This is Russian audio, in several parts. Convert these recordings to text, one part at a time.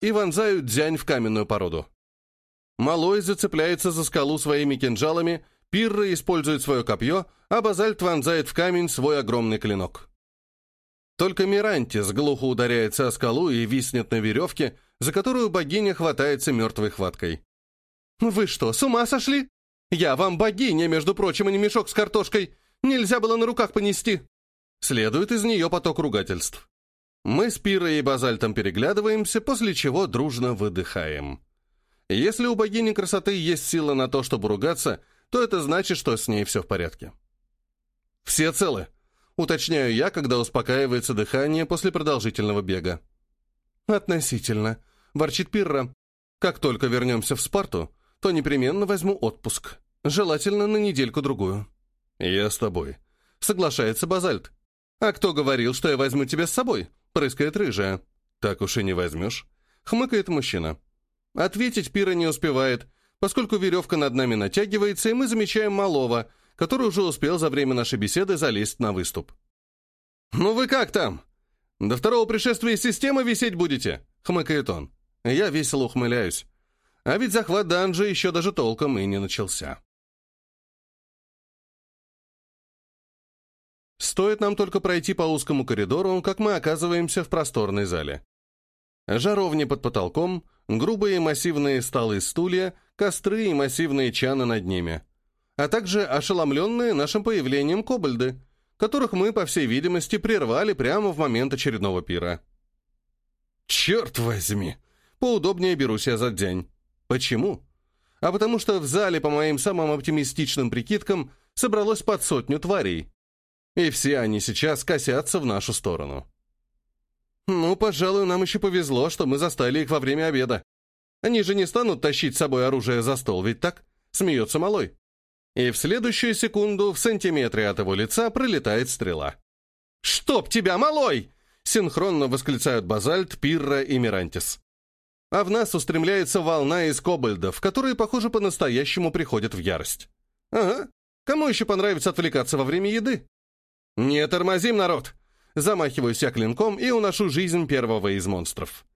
и вонзают дзянь в каменную породу. Малой зацепляется за скалу своими кинжалами, Пирра использует свое копье, а Базальт вонзает в камень свой огромный клинок. Только Мирантис глухо ударяется о скалу и виснет на веревке, за которую богиня хватается мертвой хваткой. «Вы что, с ума сошли? Я вам богиня, между прочим, а не мешок с картошкой. Нельзя было на руках понести». Следует из нее поток ругательств. Мы с Пирой и Базальтом переглядываемся, после чего дружно выдыхаем. Если у богини красоты есть сила на то, чтобы ругаться, то это значит, что с ней все в порядке. «Все целы», Уточняю я, когда успокаивается дыхание после продолжительного бега. «Относительно», — ворчит Пирра. «Как только вернемся в Спарту, то непременно возьму отпуск. Желательно на недельку-другую». «Я с тобой», — соглашается Базальт. «А кто говорил, что я возьму тебя с собой?» — прыскает рыжая. «Так уж и не возьмешь», — хмыкает мужчина. Ответить Пира не успевает, поскольку веревка над нами натягивается, и мы замечаем малого, который уже успел за время нашей беседы залезть на выступ. «Ну вы как там? До второго пришествия системы висеть будете?» — хмыкает он. Я весело ухмыляюсь. А ведь захват данжа еще даже толком и не начался. Стоит нам только пройти по узкому коридору, как мы оказываемся в просторной зале. Жаровни под потолком, грубые массивные столы стулья, костры и массивные чаны над ними а также ошеломленные нашим появлением кобальды, которых мы, по всей видимости, прервали прямо в момент очередного пира. «Черт возьми!» Поудобнее берусь я за день. Почему? А потому что в зале, по моим самым оптимистичным прикидкам, собралось под сотню тварей. И все они сейчас косятся в нашу сторону. Ну, пожалуй, нам еще повезло, что мы застали их во время обеда. Они же не станут тащить с собой оружие за стол, ведь так? Смеется малой и в следующую секунду в сантиметре от его лица пролетает стрела. «Чтоб тебя, малой!» — синхронно восклицают Базальт, Пирра и Мирантис. А в нас устремляется волна из кобальдов, которые, похоже, по-настоящему приходят в ярость. Ага, кому еще понравится отвлекаться во время еды? «Не тормозим, народ!» Замахиваюсь я клинком и уношу жизнь первого из монстров.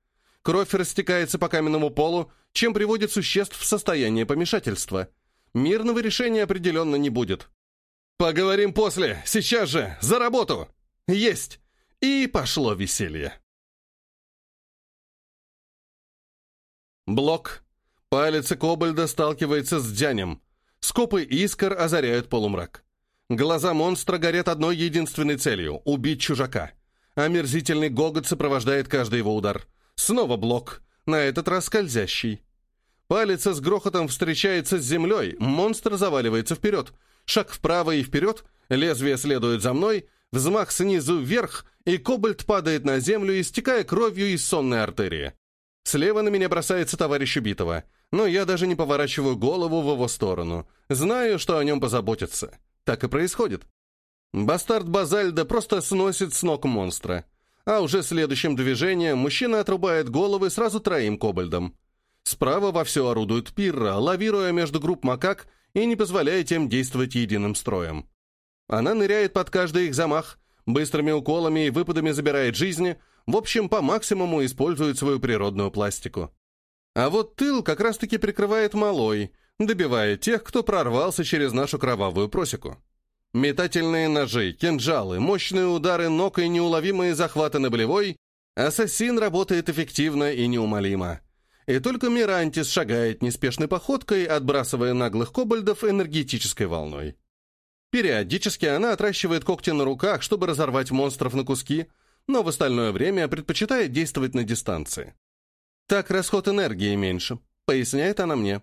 Кровь растекается по каменному полу, чем приводит существ в состояние помешательства — мирного решения определенно не будет. «Поговорим после! Сейчас же! За работу!» «Есть!» И пошло веселье. Блок. Палец Кобальда сталкивается с Дзянем. Скопы искр озаряют полумрак. Глаза монстра горят одной единственной целью — убить чужака. Омерзительный гогот сопровождает каждый его удар. Снова блок, на этот раз скользящий. Палец с грохотом встречается с землей, монстр заваливается вперед. Шаг вправо и вперед, лезвие следует за мной, взмах снизу вверх, и кобальт падает на землю, истекая кровью из сонной артерии. Слева на меня бросается товарищ убитого, но я даже не поворачиваю голову в его сторону. Знаю, что о нем позаботятся. Так и происходит. Бастард Базальда просто сносит с ног монстра. А уже следующим движением мужчина отрубает головы сразу троим кобальдам. Справа вовсю орудует Пирра, лавируя между групп макак и не позволяя тем действовать единым строем. Она ныряет под каждый их замах, быстрыми уколами и выпадами забирает жизни, в общем, по максимуму использует свою природную пластику. А вот тыл как раз-таки прикрывает малой, добивая тех, кто прорвался через нашу кровавую просеку. Метательные ножи, кинжалы, мощные удары ног и неуловимые захваты на болевой, ассасин работает эффективно и неумолимо и только Мирантис шагает неспешной походкой, отбрасывая наглых кобальдов энергетической волной. Периодически она отращивает когти на руках, чтобы разорвать монстров на куски, но в остальное время предпочитает действовать на дистанции. Так расход энергии меньше, поясняет она мне.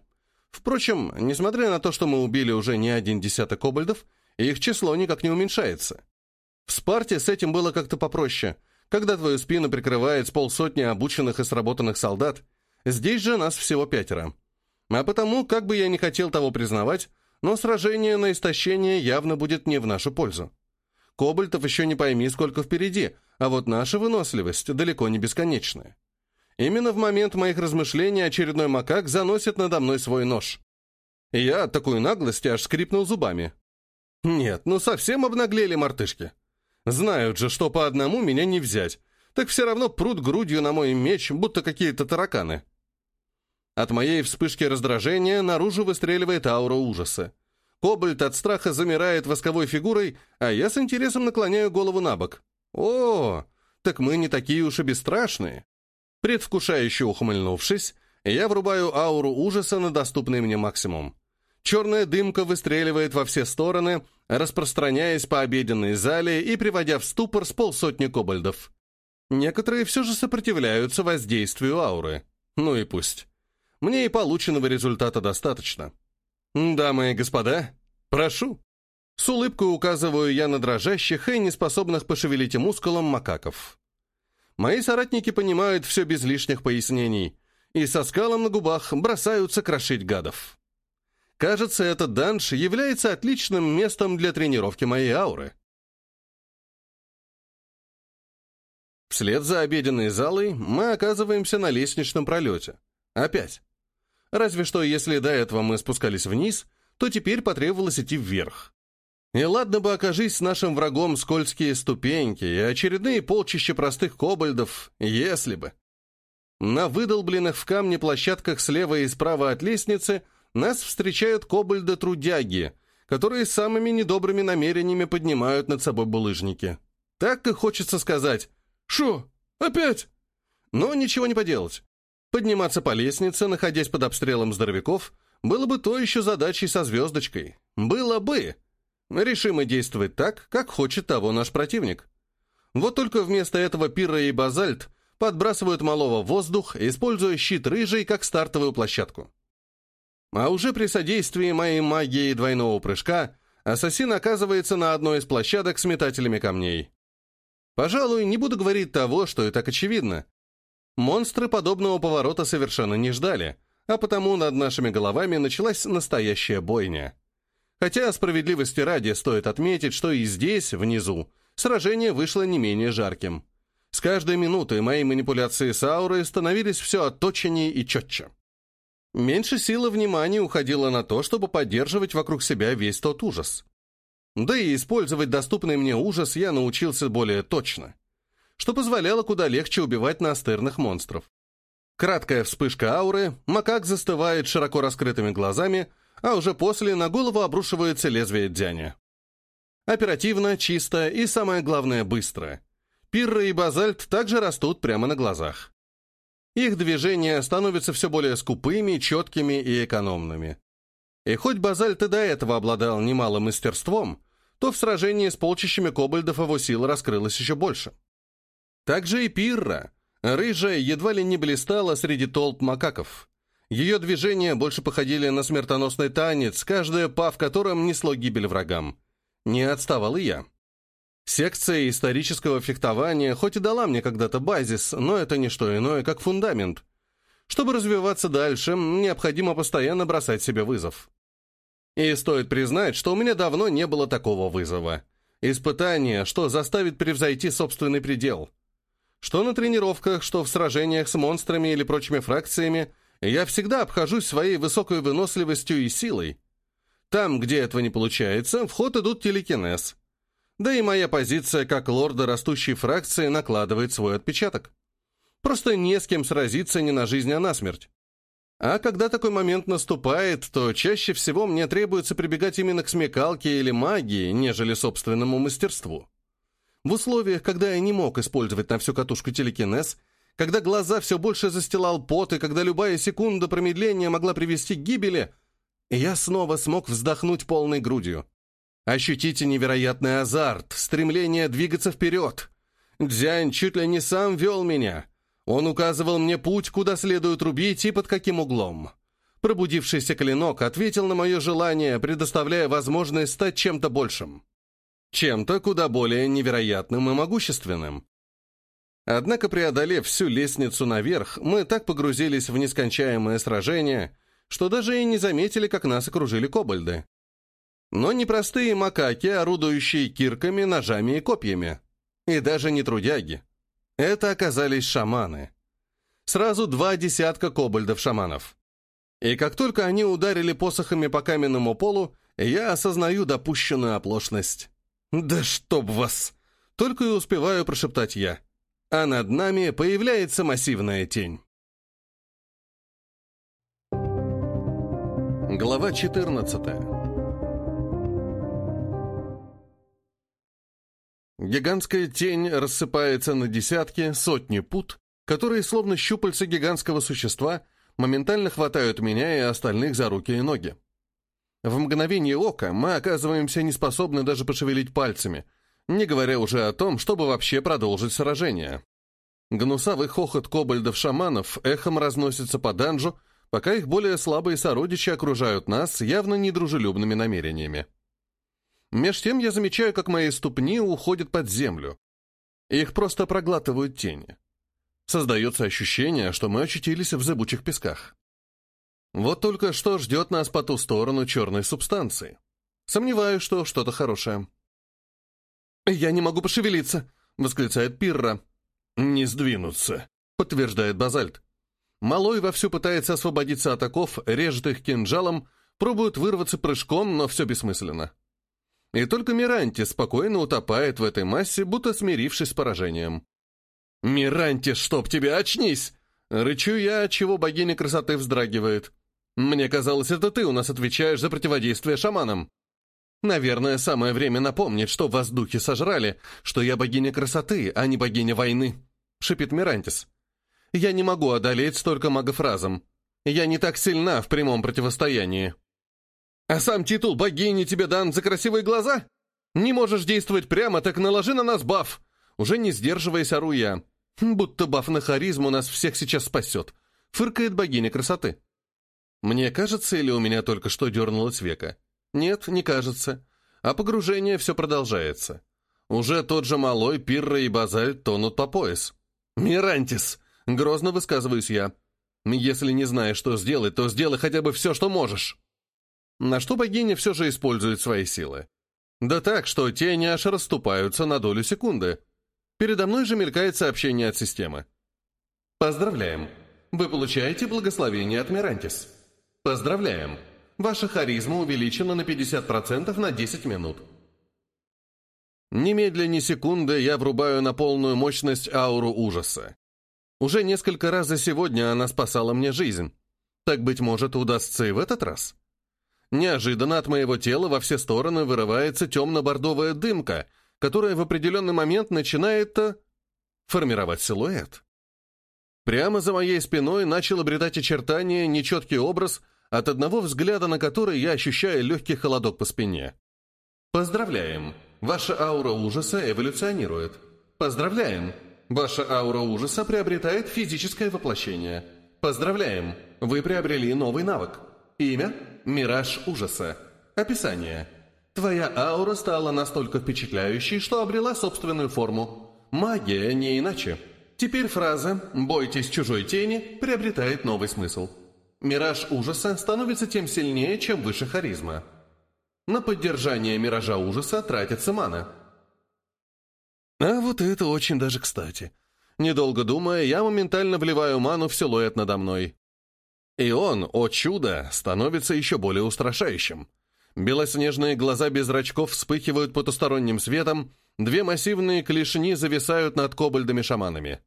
Впрочем, несмотря на то, что мы убили уже не один десяток кобальдов, их число никак не уменьшается. В Спарте с этим было как-то попроще, когда твою спину прикрывает с полсотни обученных и сработанных солдат, Здесь же нас всего пятеро. А потому, как бы я не хотел того признавать, но сражение на истощение явно будет не в нашу пользу. Кобальтов еще не пойми, сколько впереди, а вот наша выносливость далеко не бесконечная. Именно в момент моих размышлений очередной макак заносит надо мной свой нож. я от такой наглости аж скрипнул зубами. Нет, ну совсем обнаглели мартышки. Знают же, что по одному меня не взять, так все равно прут грудью на мой меч, будто какие-то тараканы. От моей вспышки раздражения наружу выстреливает аура ужаса. Кобальт от страха замирает восковой фигурой, а я с интересом наклоняю голову на бок. О, так мы не такие уж и бесстрашные. Предвкушающе ухмыльнувшись, я врубаю ауру ужаса на доступный мне максимум. Черная дымка выстреливает во все стороны, распространяясь по обеденной зале и приводя в ступор с полсотни кобальдов. Некоторые все же сопротивляются воздействию ауры. Ну и пусть. Мне и полученного результата достаточно. Дамы и господа, прошу. С улыбкой указываю я на дрожащих и неспособных пошевелить мускулом макаков. Мои соратники понимают все без лишних пояснений и со скалом на губах бросаются крошить гадов. Кажется, этот данж является отличным местом для тренировки моей ауры. Вслед за обеденной залой мы оказываемся на лестничном пролете. Опять. Разве что, если до этого мы спускались вниз, то теперь потребовалось идти вверх. И ладно бы окажись с нашим врагом скользкие ступеньки и очередные полчища простых кобальдов, если бы. На выдолбленных в камне площадках слева и справа от лестницы нас встречают кобальды-трудяги, которые самыми недобрыми намерениями поднимают над собой булыжники. Так и хочется сказать «Шо? Опять?» Но ничего не поделать. Подниматься по лестнице, находясь под обстрелом здоровяков, было бы то еще задачей со звездочкой. Было бы. Решимо действовать так, как хочет того наш противник. Вот только вместо этого пира и базальт подбрасывают малого в воздух, используя щит рыжий как стартовую площадку. А уже при содействии моей магии двойного прыжка ассасин оказывается на одной из площадок с метателями камней. Пожалуй, не буду говорить того, что и так очевидно. Монстры подобного поворота совершенно не ждали, а потому над нашими головами началась настоящая бойня. Хотя, справедливости ради, стоит отметить, что и здесь, внизу, сражение вышло не менее жарким. С каждой минутой мои манипуляции с аурой становились все отточеннее и четче. Меньше силы внимания уходило на то, чтобы поддерживать вокруг себя весь тот ужас. Да и использовать доступный мне ужас я научился более точно что позволяло куда легче убивать настырных монстров. Краткая вспышка ауры, макак застывает широко раскрытыми глазами, а уже после на голову обрушивается лезвие дзяня. Оперативно, чисто и, самое главное, быстро. Пирра и базальт также растут прямо на глазах. Их движения становятся все более скупыми, четкими и экономными. И хоть базальт и до этого обладал немалым мастерством, то в сражении с полчищами кобальдов его сила раскрылась еще больше. Также и Пирра. Рыжая едва ли не блистала среди толп макаков. Ее движения больше походили на смертоносный танец, каждая па в котором несло гибель врагам. Не отставал и я. Секция исторического фехтования хоть и дала мне когда-то базис, но это не что иное, как фундамент. Чтобы развиваться дальше, необходимо постоянно бросать себе вызов. И стоит признать, что у меня давно не было такого вызова. Испытание, что заставит превзойти собственный предел. Что на тренировках, что в сражениях с монстрами или прочими фракциями, я всегда обхожусь своей высокой выносливостью и силой. Там, где этого не получается, в ход идут телекинез. Да и моя позиция как лорда растущей фракции накладывает свой отпечаток. Просто не с кем сразиться не на жизнь, а на смерть. А когда такой момент наступает, то чаще всего мне требуется прибегать именно к смекалке или магии, нежели собственному мастерству. В условиях, когда я не мог использовать на всю катушку телекинез, когда глаза все больше застилал пот, и когда любая секунда промедления могла привести к гибели, я снова смог вздохнуть полной грудью. Ощутите невероятный азарт, стремление двигаться вперед. Дзянь чуть ли не сам вел меня. Он указывал мне путь, куда следует рубить и под каким углом. Пробудившийся клинок ответил на мое желание, предоставляя возможность стать чем-то большим. Чем-то куда более невероятным и могущественным. Однако, преодолев всю лестницу наверх, мы так погрузились в нескончаемое сражение, что даже и не заметили, как нас окружили кобальды. Но не простые макаки, орудующие кирками, ножами и копьями. И даже не трудяги. Это оказались шаманы. Сразу два десятка кобальдов-шаманов. И как только они ударили посохами по каменному полу, я осознаю допущенную оплошность. «Да чтоб вас!» Только и успеваю прошептать я. А над нами появляется массивная тень. Глава 14 Гигантская тень рассыпается на десятки, сотни пут, которые, словно щупальца гигантского существа, моментально хватают меня и остальных за руки и ноги. В мгновение ока мы оказываемся неспособны даже пошевелить пальцами, не говоря уже о том, чтобы вообще продолжить сражение. Гнусавый хохот кобальдов-шаманов эхом разносится по данжу, пока их более слабые сородичи окружают нас явно недружелюбными намерениями. Меж тем я замечаю, как мои ступни уходят под землю. Их просто проглатывают тени. Создается ощущение, что мы очутились в зыбучих песках. Вот только что ждет нас по ту сторону черной субстанции. Сомневаюсь, что что-то хорошее. «Я не могу пошевелиться!» — восклицает Пирра. «Не сдвинуться», — подтверждает Базальт. Малой вовсю пытается освободиться от оков, режет их кинжалом, пробует вырваться прыжком, но все бессмысленно. И только Миранти спокойно утопает в этой массе, будто смирившись с поражением. «Миранти, чтоб тебя, очнись!» Рычу я, чего богиня красоты вздрагивает. «Мне казалось, это ты у нас отвечаешь за противодействие шаманам». Наверное, самое время напомнить, что вас духи сожрали, что я богиня красоты, а не богиня войны», — шипит Мирантис. «Я не могу одолеть столько магов разом. Я не так сильна в прямом противостоянии». «А сам титул богини тебе дан за красивые глаза? Не можешь действовать прямо, так наложи на нас баф!» Уже не сдерживаясь, ору я. «Будто баф на харизму нас всех сейчас спасет», — фыркает богиня красоты. «Мне кажется, или у меня только что дернулось века?» Нет, не кажется. А погружение все продолжается. Уже тот же малой, пирра и базальт тонут по пояс. «Мирантис!» — грозно высказываюсь я. «Если не знаешь, что сделать, то сделай хотя бы все, что можешь». На что богиня все же использует свои силы. Да так, что тени аж расступаются на долю секунды. Передо мной же мелькает сообщение от системы. «Поздравляем! Вы получаете благословение от Мирантис. Поздравляем! Ваша харизма увеличена на 50% на 10 минут. Немедленно секунды я врубаю на полную мощность ауру ужаса. Уже несколько раз за сегодня она спасала мне жизнь. Так, быть может, удастся и в этот раз? Неожиданно от моего тела во все стороны вырывается темно-бордовая дымка, которая в определенный момент начинает э, формировать силуэт. Прямо за моей спиной начал обретать очертания нечеткий образ от одного взгляда на который я ощущаю легкий холодок по спине. Поздравляем! Ваша аура ужаса эволюционирует. Поздравляем! Ваша аура ужаса приобретает физическое воплощение. Поздравляем! Вы приобрели новый навык. Имя – Мираж ужаса. Описание. Твоя аура стала настолько впечатляющей, что обрела собственную форму. Магия не иначе. Теперь фраза «бойтесь чужой тени» приобретает новый смысл. Мираж ужаса становится тем сильнее, чем выше харизма. На поддержание миража ужаса тратится мана. А вот это очень даже кстати. Недолго думая, я моментально вливаю ману в силуэт надо мной. И он, о чудо, становится еще более устрашающим. Белоснежные глаза без зрачков вспыхивают потусторонним светом, две массивные клешни зависают над кобальдами-шаманами.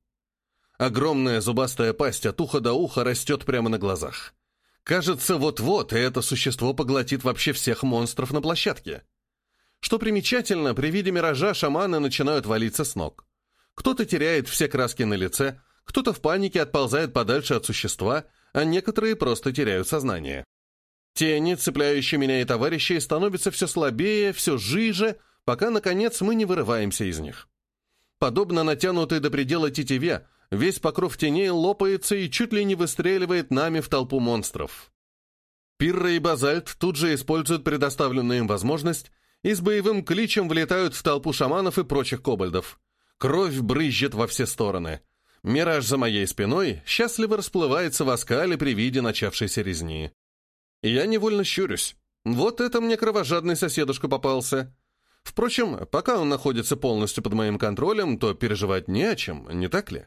Огромная зубастая пасть от уха до уха растет прямо на глазах. Кажется, вот-вот это существо поглотит вообще всех монстров на площадке. Что примечательно, при виде миража шаманы начинают валиться с ног. Кто-то теряет все краски на лице, кто-то в панике отползает подальше от существа, а некоторые просто теряют сознание. Тени, цепляющие меня и товарищей, становятся все слабее, все жиже, пока, наконец, мы не вырываемся из них. Подобно натянутой до предела тетиве, Весь покров теней лопается и чуть ли не выстреливает нами в толпу монстров. Пирра и Базальт тут же используют предоставленную им возможность и с боевым кличем влетают в толпу шаманов и прочих кобальдов. Кровь брызжет во все стороны. Мираж за моей спиной счастливо расплывается в оскале при виде начавшейся резни. Я невольно щурюсь. Вот это мне кровожадный соседушка попался. Впрочем, пока он находится полностью под моим контролем, то переживать не о чем, не так ли?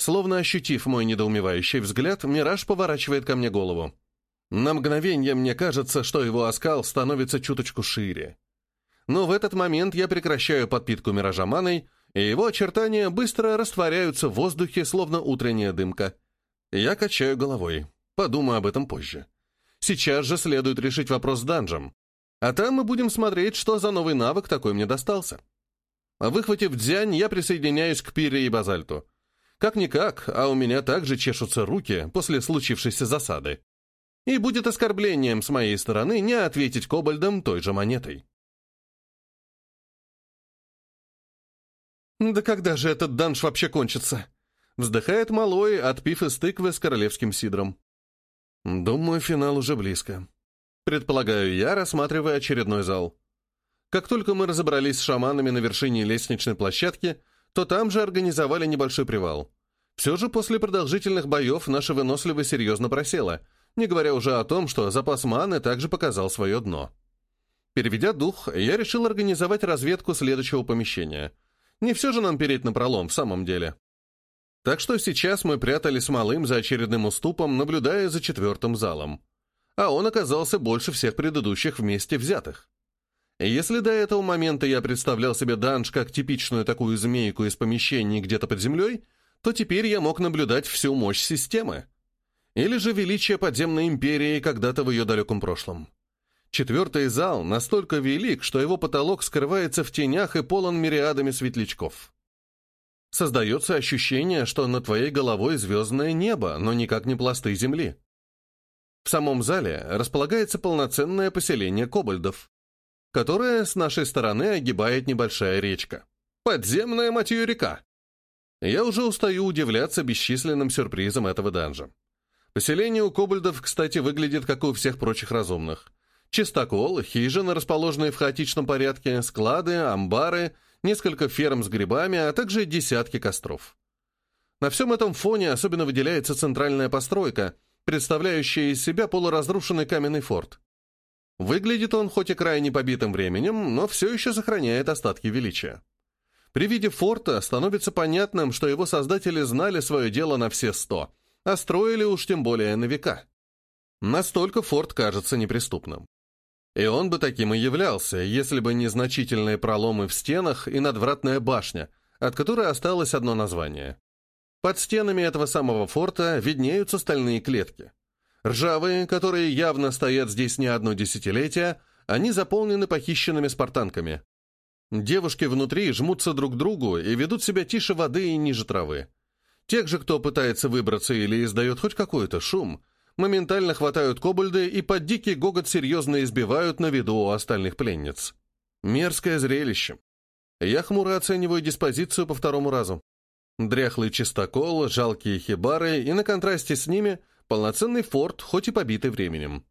Словно ощутив мой недоумевающий взгляд, Мираж поворачивает ко мне голову. На мгновение мне кажется, что его оскал становится чуточку шире. Но в этот момент я прекращаю подпитку Миража маной и его очертания быстро растворяются в воздухе, словно утренняя дымка. Я качаю головой. Подумаю об этом позже. Сейчас же следует решить вопрос с данжем. А там мы будем смотреть, что за новый навык такой мне достался. Выхватив дзянь, я присоединяюсь к Пире и Базальту. Как-никак, а у меня также чешутся руки после случившейся засады. И будет оскорблением с моей стороны не ответить кобальдам той же монетой. «Да когда же этот данж вообще кончится?» Вздыхает малой, отпив из тыквы с королевским сидром. «Думаю, финал уже близко», Предполагаю я, рассматривая очередной зал. Как только мы разобрались с шаманами на вершине лестничной площадки, то там же организовали небольшой привал. Все же после продолжительных боев наша выносливость серьезно просела, не говоря уже о том, что запас маны также показал свое дно. Переведя дух, я решил организовать разведку следующего помещения. Не все же нам переть на пролом в самом деле. Так что сейчас мы прятались малым за очередным уступом, наблюдая за четвертым залом а он оказался больше всех предыдущих вместе взятых. Если до этого момента я представлял себе данж как типичную такую змейку из помещений где-то под землей, то теперь я мог наблюдать всю мощь системы. Или же величие подземной империи когда-то в ее далеком прошлом. Четвертый зал настолько велик, что его потолок скрывается в тенях и полон мириадами светлячков. Создается ощущение, что над твоей головой звездное небо, но никак не пласты земли. В самом зале располагается полноценное поселение кобальдов, которое с нашей стороны огибает небольшая речка. Подземная, мать ее, река. Я уже устаю удивляться бесчисленным сюрпризам этого данжа. Поселение у кобальдов, кстати, выглядит как у всех прочих разумных. Чистокол, хижины, расположенные в хаотичном порядке, склады, амбары, несколько ферм с грибами, а также десятки костров. На всем этом фоне особенно выделяется центральная постройка — представляющая из себя полуразрушенный каменный форт. Выглядит он хоть и крайне побитым временем, но все еще сохраняет остатки величия. При виде форта становится понятным, что его создатели знали свое дело на все сто, а строили уж тем более на века. Настолько форт кажется неприступным. И он бы таким и являлся, если бы не значительные проломы в стенах и надвратная башня, от которой осталось одно название. Под стенами этого самого форта виднеются стальные клетки. Ржавые, которые явно стоят здесь не одно десятилетие, они заполнены похищенными спартанками. Девушки внутри жмутся друг к другу и ведут себя тише воды и ниже травы. Тех же, кто пытается выбраться или издает хоть какой-то шум, моментально хватают кобальды и под дикий гогот серьезно избивают на виду у остальных пленниц. Мерзкое зрелище. Я хмуро оцениваю диспозицию по второму разу. Дряхлый чистокол, жалкие хибары и на контрасте с ними полноценный форт, хоть и побитый временем.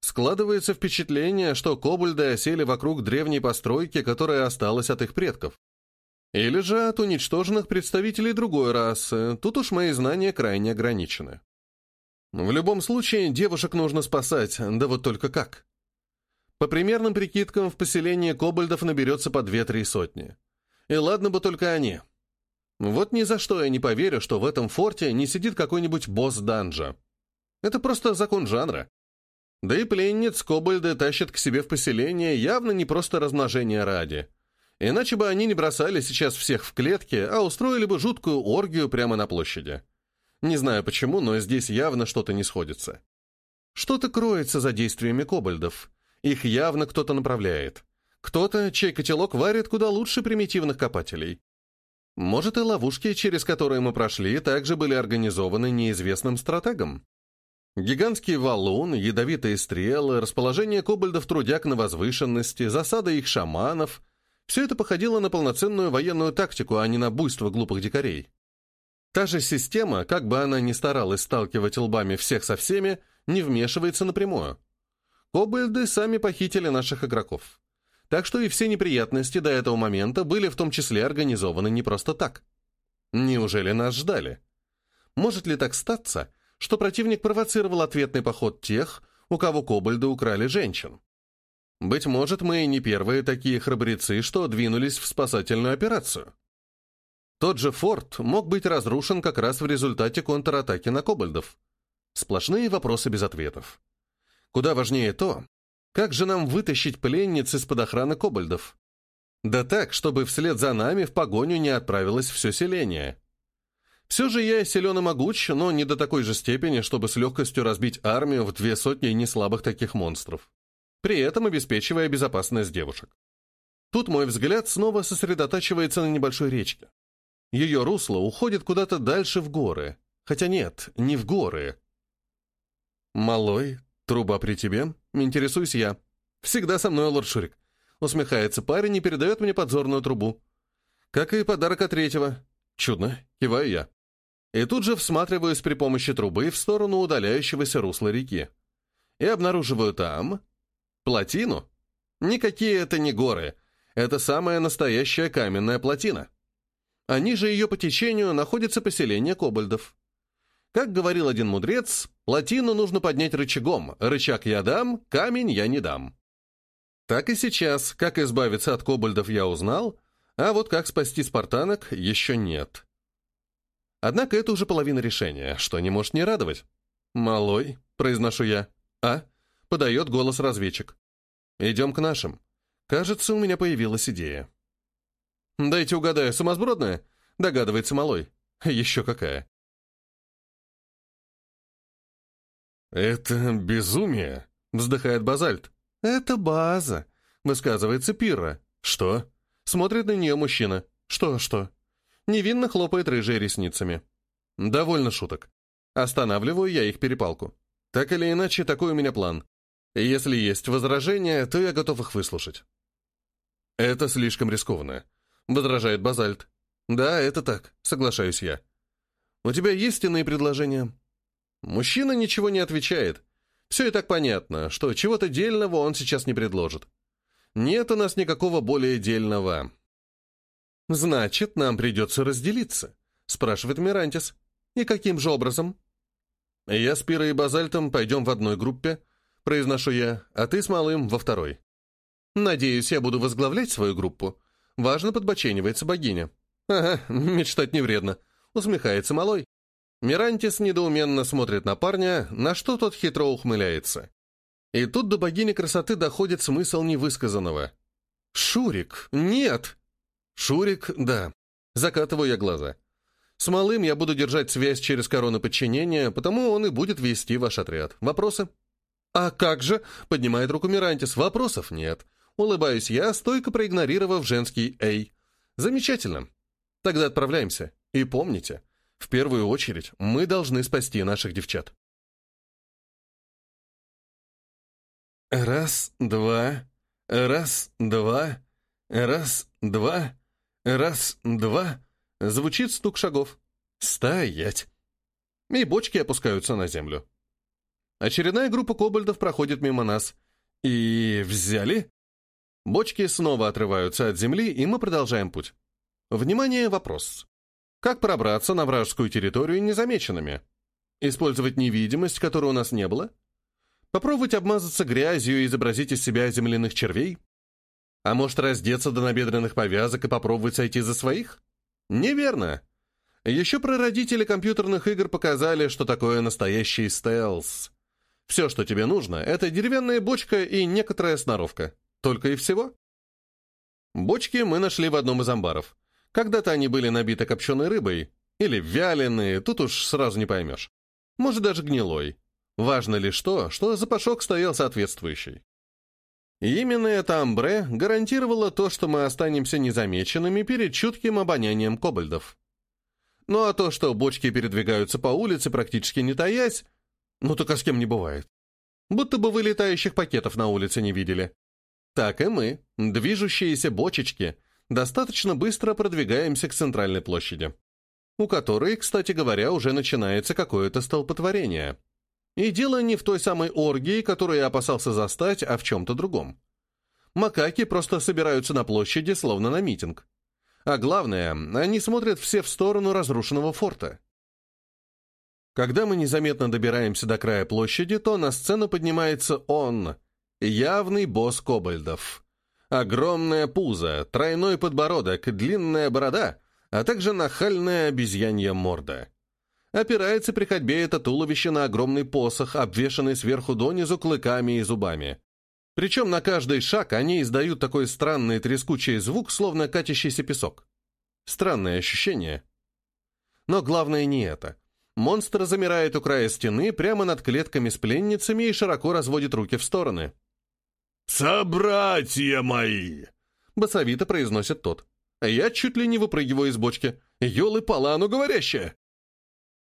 Складывается впечатление, что кобальды осели вокруг древней постройки, которая осталась от их предков. Или же от уничтоженных представителей другой расы, тут уж мои знания крайне ограничены. В любом случае, девушек нужно спасать, да вот только как. По примерным прикидкам, в поселении кобальдов наберется по две-три сотни. И ладно бы только они — вот ни за что я не поверю, что в этом форте не сидит какой-нибудь босс данжа. Это просто закон жанра. Да и пленниц кобальды тащат к себе в поселение явно не просто размножение ради. Иначе бы они не бросали сейчас всех в клетки, а устроили бы жуткую оргию прямо на площади. Не знаю почему, но здесь явно что-то не сходится. Что-то кроется за действиями кобальдов. Их явно кто-то направляет. Кто-то, чей котелок варит куда лучше примитивных копателей. Может, и ловушки, через которые мы прошли, также были организованы неизвестным стратегом. Гигантский валун, ядовитые стрелы, расположение кобальдов-трудяг на возвышенности, засада их шаманов — все это походило на полноценную военную тактику, а не на буйство глупых дикарей. Та же система, как бы она ни старалась сталкивать лбами всех со всеми, не вмешивается напрямую. Кобальды сами похитили наших игроков так что и все неприятности до этого момента были в том числе организованы не просто так. Неужели нас ждали? Может ли так статься, что противник провоцировал ответный поход тех, у кого кобальды украли женщин? Быть может, мы и не первые такие храбрецы, что двинулись в спасательную операцию. Тот же форт мог быть разрушен как раз в результате контратаки на кобальдов. Сплошные вопросы без ответов. Куда важнее то, как же нам вытащить пленниц из-под охраны кобальдов? Да так, чтобы вслед за нами в погоню не отправилось все селение. Все же я силен и могуч, но не до такой же степени, чтобы с легкостью разбить армию в две сотни неслабых таких монстров, при этом обеспечивая безопасность девушек. Тут мой взгляд снова сосредотачивается на небольшой речке. Ее русло уходит куда-то дальше в горы. Хотя нет, не в горы. «Малой, труба при тебе?» — интересуюсь я. «Всегда со мной, лорд Шурик». Усмехается парень и передает мне подзорную трубу. Как и подарок от третьего. Чудно, киваю я. И тут же всматриваюсь при помощи трубы в сторону удаляющегося русла реки. И обнаруживаю там... плотину. Никакие это не горы. Это самая настоящая каменная плотина. А ниже ее по течению находится поселение кобальдов. Как говорил один мудрец, плотину нужно поднять рычагом, рычаг я дам, камень я не дам. Так и сейчас, как избавиться от кобальдов я узнал, а вот как спасти спартанок еще нет. Однако это уже половина решения, что не может не радовать. «Малой», — произношу я. «А?» — подает голос разведчик. «Идем к нашим. Кажется, у меня появилась идея». «Дайте угадаю, сумасбродная?» — догадывается Малой. «Еще какая». «Это безумие», — вздыхает Базальт. «Это база», — высказывается Пирра. «Что?» — смотрит на нее мужчина. «Что-что?» Невинно хлопает рыжие ресницами. «Довольно шуток. Останавливаю я их перепалку. Так или иначе, такой у меня план. Если есть возражения, то я готов их выслушать». «Это слишком рискованно», — возражает Базальт. «Да, это так», — соглашаюсь я. «У тебя есть иные предложения?» Мужчина ничего не отвечает. Все и так понятно, что чего-то дельного он сейчас не предложит. Нет у нас никакого более дельного. «Значит, нам придется разделиться», — спрашивает Мирантис. «И каким же образом?» «Я с Пирой и Базальтом пойдем в одной группе», — произношу я, «а ты с Малым во второй». «Надеюсь, я буду возглавлять свою группу», — важно подбоченивается богиня. «Ага, мечтать не вредно», — усмехается Малой. Мирантис недоуменно смотрит на парня, на что тот хитро ухмыляется. И тут до богини красоты доходит смысл невысказанного. «Шурик, нет!» «Шурик, да». Закатываю я глаза. «С малым я буду держать связь через корону подчинения, потому он и будет вести ваш отряд. Вопросы?» «А как же?» — поднимает руку Мирантис. «Вопросов нет». Улыбаюсь я, стойко проигнорировав женский «эй». «Замечательно. Тогда отправляемся. И помните, в первую очередь, мы должны спасти наших девчат. Раз, два, раз, два, раз, два, раз, два. Звучит стук шагов. Стоять. И бочки опускаются на землю. Очередная группа кобальдов проходит мимо нас. И взяли? Бочки снова отрываются от земли, и мы продолжаем путь. Внимание, вопрос. Как пробраться на вражескую территорию незамеченными? Использовать невидимость, которой у нас не было? Попробовать обмазаться грязью и изобразить из себя земляных червей? А может, раздеться до набедренных повязок и попробовать сойти за своих? Неверно. Еще прародители компьютерных игр показали, что такое настоящий стелс. Все, что тебе нужно, это деревянная бочка и некоторая сноровка. Только и всего. Бочки мы нашли в одном из амбаров. Когда-то они были набиты копченой рыбой, или вяленые, тут уж сразу не поймешь. Может, даже гнилой. Важно лишь то, что запашок стоял соответствующий. И именно это амбре гарантировало то, что мы останемся незамеченными перед чутким обонянием кобальдов. Ну а то, что бочки передвигаются по улице, практически не таясь, ну так а с кем не бывает. Будто бы вы летающих пакетов на улице не видели. Так и мы, движущиеся бочечки, достаточно быстро продвигаемся к центральной площади, у которой, кстати говоря, уже начинается какое-то столпотворение. И дело не в той самой оргии, которую я опасался застать, а в чем-то другом. Макаки просто собираются на площади, словно на митинг. А главное, они смотрят все в сторону разрушенного форта. Когда мы незаметно добираемся до края площади, то на сцену поднимается он, явный босс кобальдов. Огромное пузо, тройной подбородок, длинная борода, а также нахальная обезьянья морда. Опирается при ходьбе это туловище на огромный посох, обвешанный сверху донизу клыками и зубами. Причем на каждый шаг они издают такой странный трескучий звук, словно катящийся песок. Странное ощущение. Но главное не это. Монстр замирает у края стены прямо над клетками с пленницами и широко разводит руки в стороны. «Собратья мои!» — басовито произносит тот. Я чуть ли не выпрыгиваю из бочки. Ёлы-пала, ну говорящая!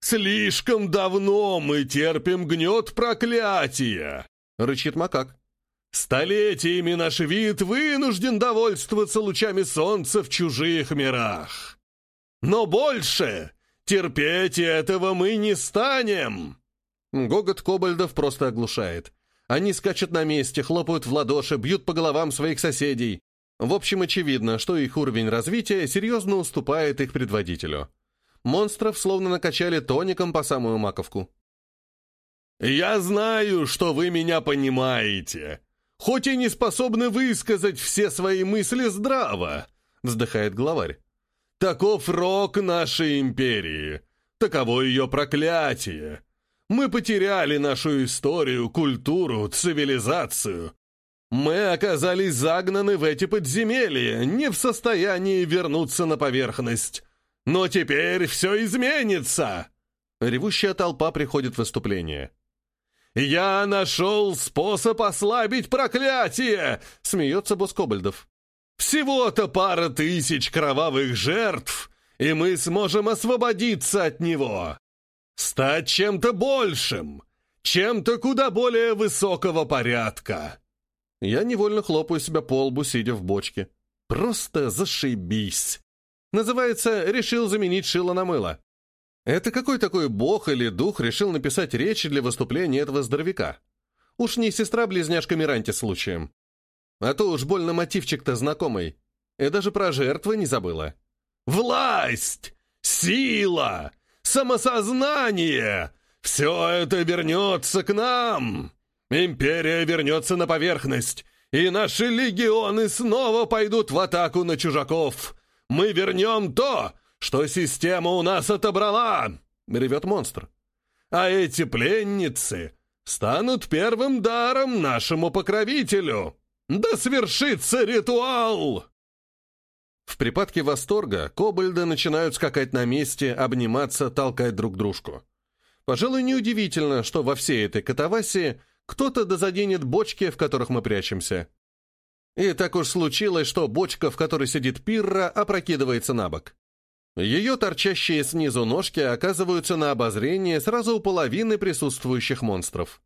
«Слишком давно мы терпим гнет проклятия!» — рычит макак. «Столетиями наш вид вынужден довольствоваться лучами солнца в чужих мирах. Но больше терпеть этого мы не станем!» Гогот кобальдов просто оглушает. Они скачут на месте, хлопают в ладоши, бьют по головам своих соседей. В общем, очевидно, что их уровень развития серьезно уступает их предводителю. Монстров словно накачали тоником по самую маковку. «Я знаю, что вы меня понимаете, хоть и не способны высказать все свои мысли здраво», — вздыхает главарь. «Таков рок нашей империи, таково ее проклятие. Мы потеряли нашу историю, культуру, цивилизацию. Мы оказались загнаны в эти подземелья, не в состоянии вернуться на поверхность. Но теперь все изменится!» Ревущая толпа приходит в выступление. «Я нашел способ ослабить проклятие!» — смеется босс Кобальдов. «Всего-то пара тысяч кровавых жертв, и мы сможем освободиться от него. Стать чем-то большим, чем-то куда более высокого порядка». Я невольно хлопаю себя по лбу, сидя в бочке. Просто зашибись. Называется «Решил заменить шило на мыло». Это какой такой бог или дух решил написать речи для выступления этого здоровяка? Уж не сестра-близняшка Миранти случаем. А то уж больно мотивчик-то знакомый. И даже про жертвы не забыла. «Власть! Сила! Самосознание! Все это вернется к нам!» Империя вернется на поверхность, и наши легионы снова пойдут в атаку на чужаков. Мы вернем то, что система у нас отобрала!» — ревет монстр. «А эти пленницы станут первым даром нашему покровителю. Да свершится ритуал!» В припадке восторга кобальды начинают скакать на месте, обниматься, толкать друг дружку. Пожалуй, неудивительно, что во всей этой катавасии кто-то дозаденет бочки, в которых мы прячемся. И так уж случилось, что бочка, в которой сидит пирра, опрокидывается на бок. Ее торчащие снизу ножки оказываются на обозрение сразу у половины присутствующих монстров.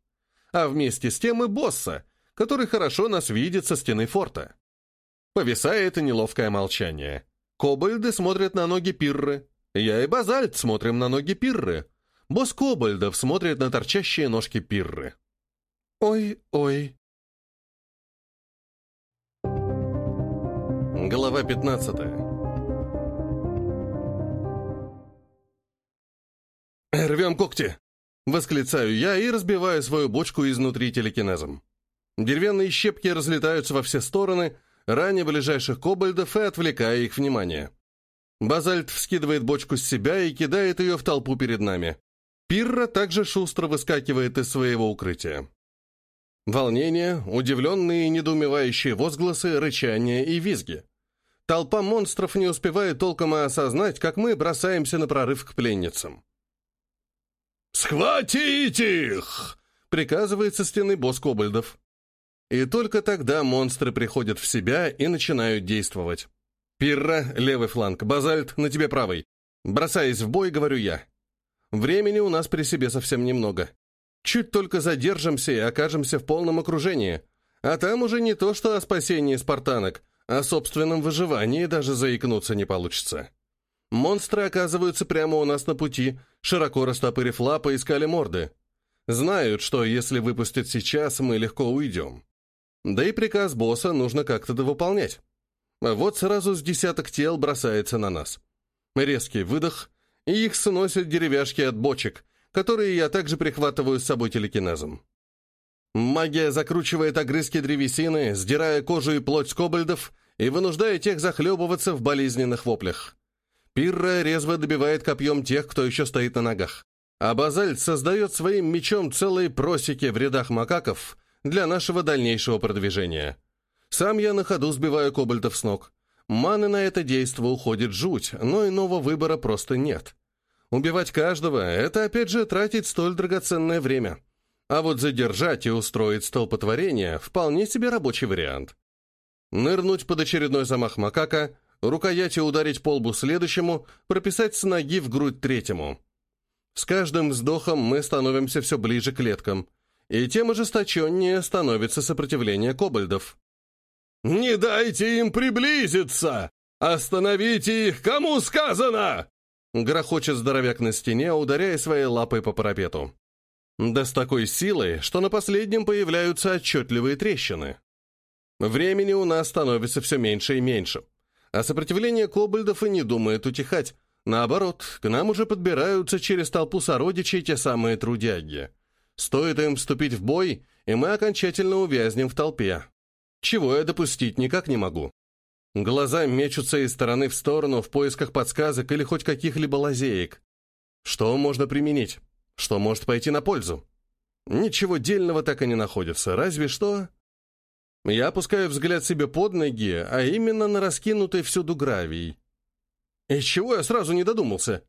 А вместе с тем и босса, который хорошо нас видит со стены форта. Повисает неловкое молчание. Кобальды смотрят на ноги пирры. Я и Базальт смотрим на ноги пирры. Босс Кобальдов смотрит на торчащие ножки пирры. Ой-ой. Глава 15 «Рвем когти!» — восклицаю я и разбиваю свою бочку изнутри телекинезом. Деревянные щепки разлетаются во все стороны, раня ближайших кобальдов и отвлекая их внимание. Базальт вскидывает бочку с себя и кидает ее в толпу перед нами. Пирра также шустро выскакивает из своего укрытия. Волнение, удивленные и недоумевающие возгласы, рычания и визги. Толпа монстров не успевает толком и осознать, как мы бросаемся на прорыв к пленницам. «Схватить их!» — приказывает со стены босс Кобальдов. И только тогда монстры приходят в себя и начинают действовать. «Пирра, левый фланг, базальт, на тебе правый. Бросаясь в бой, говорю я. Времени у нас при себе совсем немного. Чуть только задержимся и окажемся в полном окружении. А там уже не то, что о спасении спартанок, о собственном выживании даже заикнуться не получится. Монстры оказываются прямо у нас на пути, широко растопырив лапы, искали морды. Знают, что если выпустят сейчас, мы легко уйдем. Да и приказ босса нужно как-то довыполнять. Вот сразу с десяток тел бросается на нас. Резкий выдох, и их сносят деревяшки от бочек, которые я также прихватываю с собой телекинезом. Магия закручивает огрызки древесины, сдирая кожу и плоть кобальдов и вынуждая тех захлебываться в болезненных воплях. Пирра резво добивает копьем тех, кто еще стоит на ногах. А Базальт создает своим мечом целые просеки в рядах макаков, для нашего дальнейшего продвижения. Сам я на ходу сбиваю кобальтов с ног. Маны на это действо уходит жуть, но иного выбора просто нет. Убивать каждого — это, опять же, тратить столь драгоценное время. А вот задержать и устроить столпотворение — вполне себе рабочий вариант. Нырнуть под очередной замах макака, рукоятью ударить по лбу следующему, прописать с ноги в грудь третьему. С каждым вздохом мы становимся все ближе к клеткам, и тем ожесточеннее становится сопротивление кобальдов. «Не дайте им приблизиться! Остановите их, кому сказано!» Грохочет здоровяк на стене, ударяя своей лапой по парапету. Да с такой силой, что на последнем появляются отчетливые трещины. Времени у нас становится все меньше и меньше. А сопротивление кобальдов и не думает утихать. Наоборот, к нам уже подбираются через толпу сородичей те самые трудяги. Стоит им вступить в бой, и мы окончательно увязнем в толпе. Чего я допустить никак не могу. Глаза мечутся из стороны в сторону в поисках подсказок или хоть каких-либо лазеек. Что можно применить? Что может пойти на пользу? Ничего дельного так и не находится, разве что... Я опускаю взгляд себе под ноги, а именно на раскинутый всюду гравий. Из чего я сразу не додумался?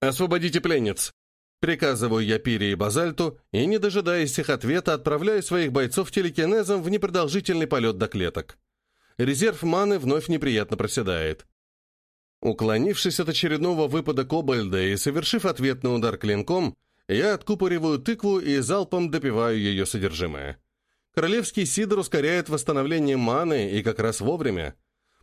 «Освободите пленниц!» Приказываю я Пире и Базальту, и, не дожидаясь их ответа, отправляю своих бойцов телекинезом в непродолжительный полет до клеток. Резерв маны вновь неприятно проседает. Уклонившись от очередного выпада кобальда и совершив ответный удар клинком, я откупориваю тыкву и залпом допиваю ее содержимое. Королевский сидр ускоряет восстановление маны и как раз вовремя,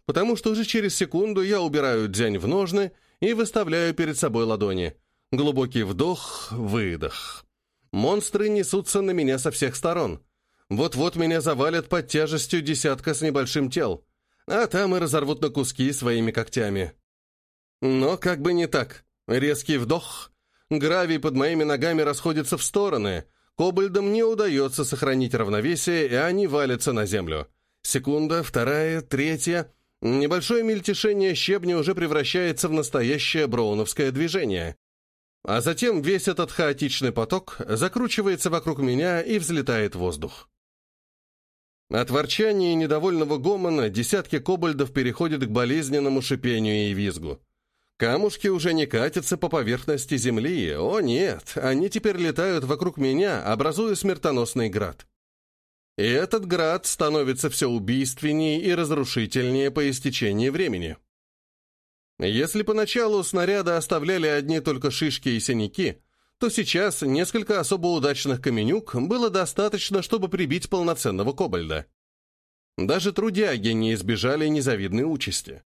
потому что уже через секунду я убираю дзянь в ножны и выставляю перед собой ладони. Глубокий вдох, выдох. Монстры несутся на меня со всех сторон. Вот-вот меня завалят под тяжестью десятка с небольшим тел, а там и разорвут на куски своими когтями. Но как бы не так. Резкий вдох. Гравий под моими ногами расходится в стороны — Кобальдам не удается сохранить равновесие, и они валятся на землю. Секунда, вторая, третья. Небольшое мельтешение щебня уже превращается в настоящее броуновское движение. А затем весь этот хаотичный поток закручивается вокруг меня и взлетает в воздух. От ворчания и недовольного гомона десятки кобальдов переходят к болезненному шипению и визгу. Камушки уже не катятся по поверхности земли. О нет, они теперь летают вокруг меня, образуя смертоносный град. И этот град становится все убийственнее и разрушительнее по истечении времени. Если поначалу снаряды оставляли одни только шишки и синяки, то сейчас несколько особо удачных каменюк было достаточно, чтобы прибить полноценного кобальда. Даже трудяги не избежали незавидной участи.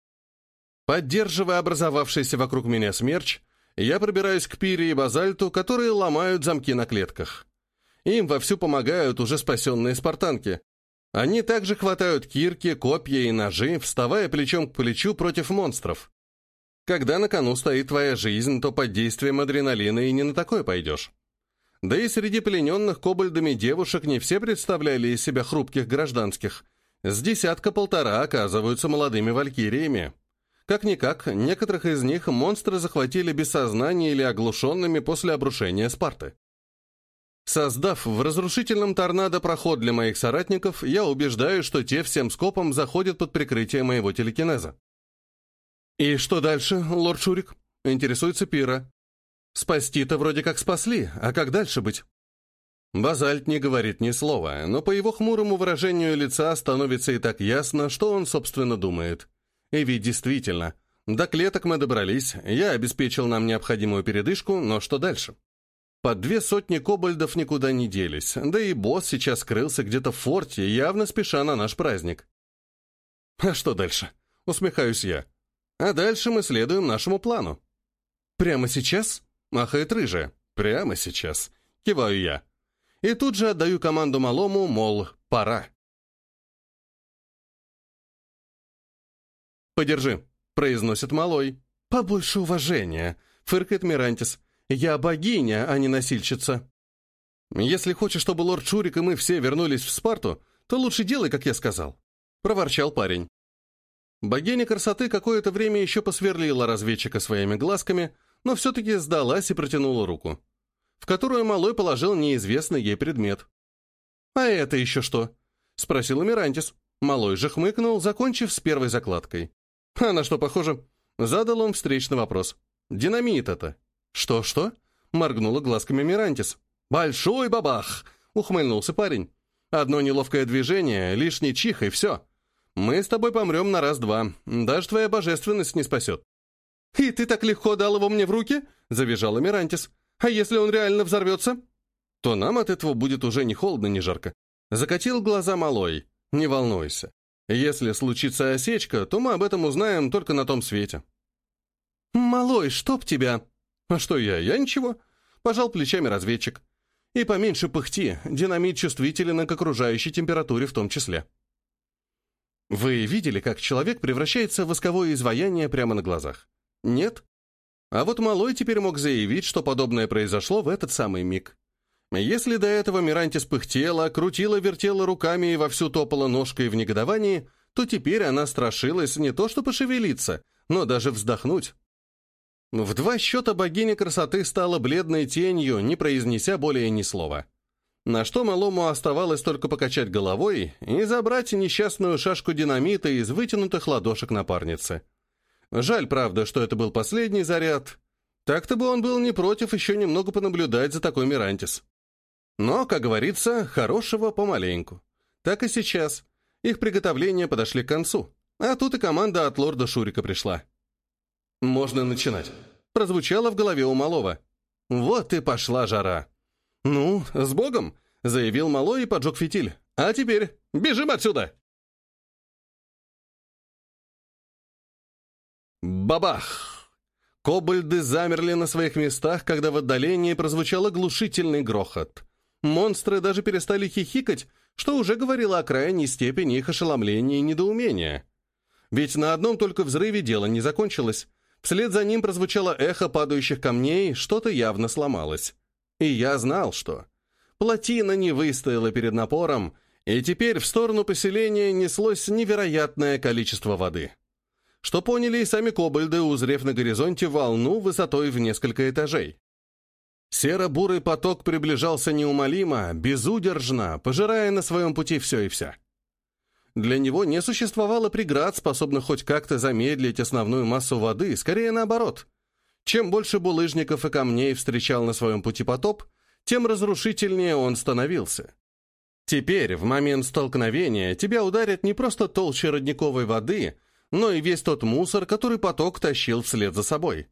Поддерживая образовавшийся вокруг меня смерч, я пробираюсь к Пире и Базальту, которые ломают замки на клетках. Им вовсю помогают уже спасенные спартанки. Они также хватают кирки, копья и ножи, вставая плечом к плечу против монстров. Когда на кону стоит твоя жизнь, то под действием адреналина и не на такое пойдешь. Да и среди плененных кобальдами девушек не все представляли из себя хрупких гражданских. С десятка-полтора оказываются молодыми валькириями. Как-никак, некоторых из них монстры захватили без сознания или оглушенными после обрушения Спарты. Создав в разрушительном торнадо проход для моих соратников, я убеждаю, что те всем скопом заходят под прикрытие моего телекинеза. «И что дальше, лорд Шурик?» — интересуется Пира. «Спасти-то вроде как спасли, а как дальше быть?» Базальт не говорит ни слова, но по его хмурому выражению лица становится и так ясно, что он, собственно, думает. И ведь действительно, до клеток мы добрались, я обеспечил нам необходимую передышку, но что дальше? Под две сотни кобальдов никуда не делись, да и босс сейчас скрылся где-то в форте, явно спеша на наш праздник. А что дальше? Усмехаюсь я. А дальше мы следуем нашему плану. Прямо сейчас? Махает рыжая. Прямо сейчас. Киваю я. И тут же отдаю команду малому, мол, пора. «Подержи», — произносит малой. «Побольше уважения», — фыркает Мирантис. «Я богиня, а не носильщица». «Если хочешь, чтобы лорд Шурик и мы все вернулись в Спарту, то лучше делай, как я сказал», — проворчал парень. Богиня красоты какое-то время еще посверлила разведчика своими глазками, но все-таки сдалась и протянула руку, в которую малой положил неизвестный ей предмет. «А это еще что?» — спросил Мирантис. Малой же хмыкнул, закончив с первой закладкой. «А на что похоже?» — задал он встречный вопрос. «Динамит это». «Что-что?» — моргнула глазками Мирантис. «Большой бабах!» — ухмыльнулся парень. «Одно неловкое движение, лишний чих, и все. Мы с тобой помрем на раз-два. Даже твоя божественность не спасет». «И ты так легко дал его мне в руки?» — завизжала Мирантис. «А если он реально взорвется?» «То нам от этого будет уже ни холодно, ни жарко». Закатил глаза малой. «Не волнуйся. Если случится осечка, то мы об этом узнаем только на том свете». «Малой, чтоб тебя!» «А что я? Я ничего». Пожал плечами разведчик. «И поменьше пыхти. Динамит чувствителен к окружающей температуре в том числе». Вы видели, как человек превращается в восковое изваяние прямо на глазах? Нет? А вот Малой теперь мог заявить, что подобное произошло в этот самый миг. Если до этого Мирантис пыхтела, крутила-вертела руками и вовсю топала ножкой в негодовании, то теперь она страшилась не то что пошевелиться, но даже вздохнуть. В два счета богиня красоты стала бледной тенью, не произнеся более ни слова. На что малому оставалось только покачать головой и забрать несчастную шашку динамита из вытянутых ладошек напарницы. Жаль, правда, что это был последний заряд. Так-то бы он был не против еще немного понаблюдать за такой Мирантис. Но, как говорится, хорошего помаленьку. Так и сейчас. Их приготовления подошли к концу. А тут и команда от лорда Шурика пришла. «Можно начинать», — прозвучало в голове у малого. Вот и пошла жара. «Ну, с Богом!» — заявил малой и поджег фитиль. «А теперь бежим отсюда!» Бабах! Кобальды замерли на своих местах, когда в отдалении прозвучал оглушительный грохот. Монстры даже перестали хихикать, что уже говорило о крайней степени их ошеломления и недоумения. Ведь на одном только взрыве дело не закончилось. Вслед за ним прозвучало эхо падающих камней, что-то явно сломалось. И я знал, что. Плотина не выстояла перед напором, и теперь в сторону поселения неслось невероятное количество воды что поняли и сами кобальды, узрев на горизонте волну высотой в несколько этажей. Серо-бурый поток приближался неумолимо, безудержно, пожирая на своем пути все и вся. Для него не существовало преград, способных хоть как-то замедлить основную массу воды, скорее наоборот. Чем больше булыжников и камней встречал на своем пути потоп, тем разрушительнее он становился. Теперь, в момент столкновения, тебя ударят не просто толще родниковой воды, но и весь тот мусор, который поток тащил вслед за собой.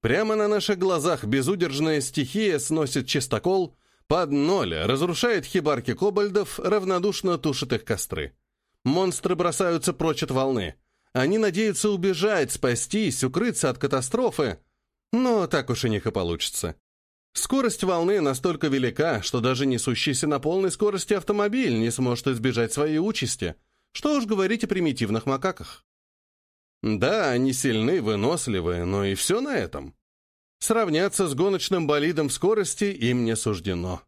Прямо на наших глазах безудержная стихия сносит чистокол, под ноль разрушает хибарки кобальдов, равнодушно тушит их костры. Монстры бросаются прочь от волны. Они надеются убежать, спастись, укрыться от катастрофы, но так уж у них и получится. Скорость волны настолько велика, что даже несущийся на полной скорости автомобиль не сможет избежать своей участи. Что уж говорить о примитивных макаках. Да, они сильны, выносливы, но и все на этом. Сравняться с гоночным болидом в скорости им не суждено.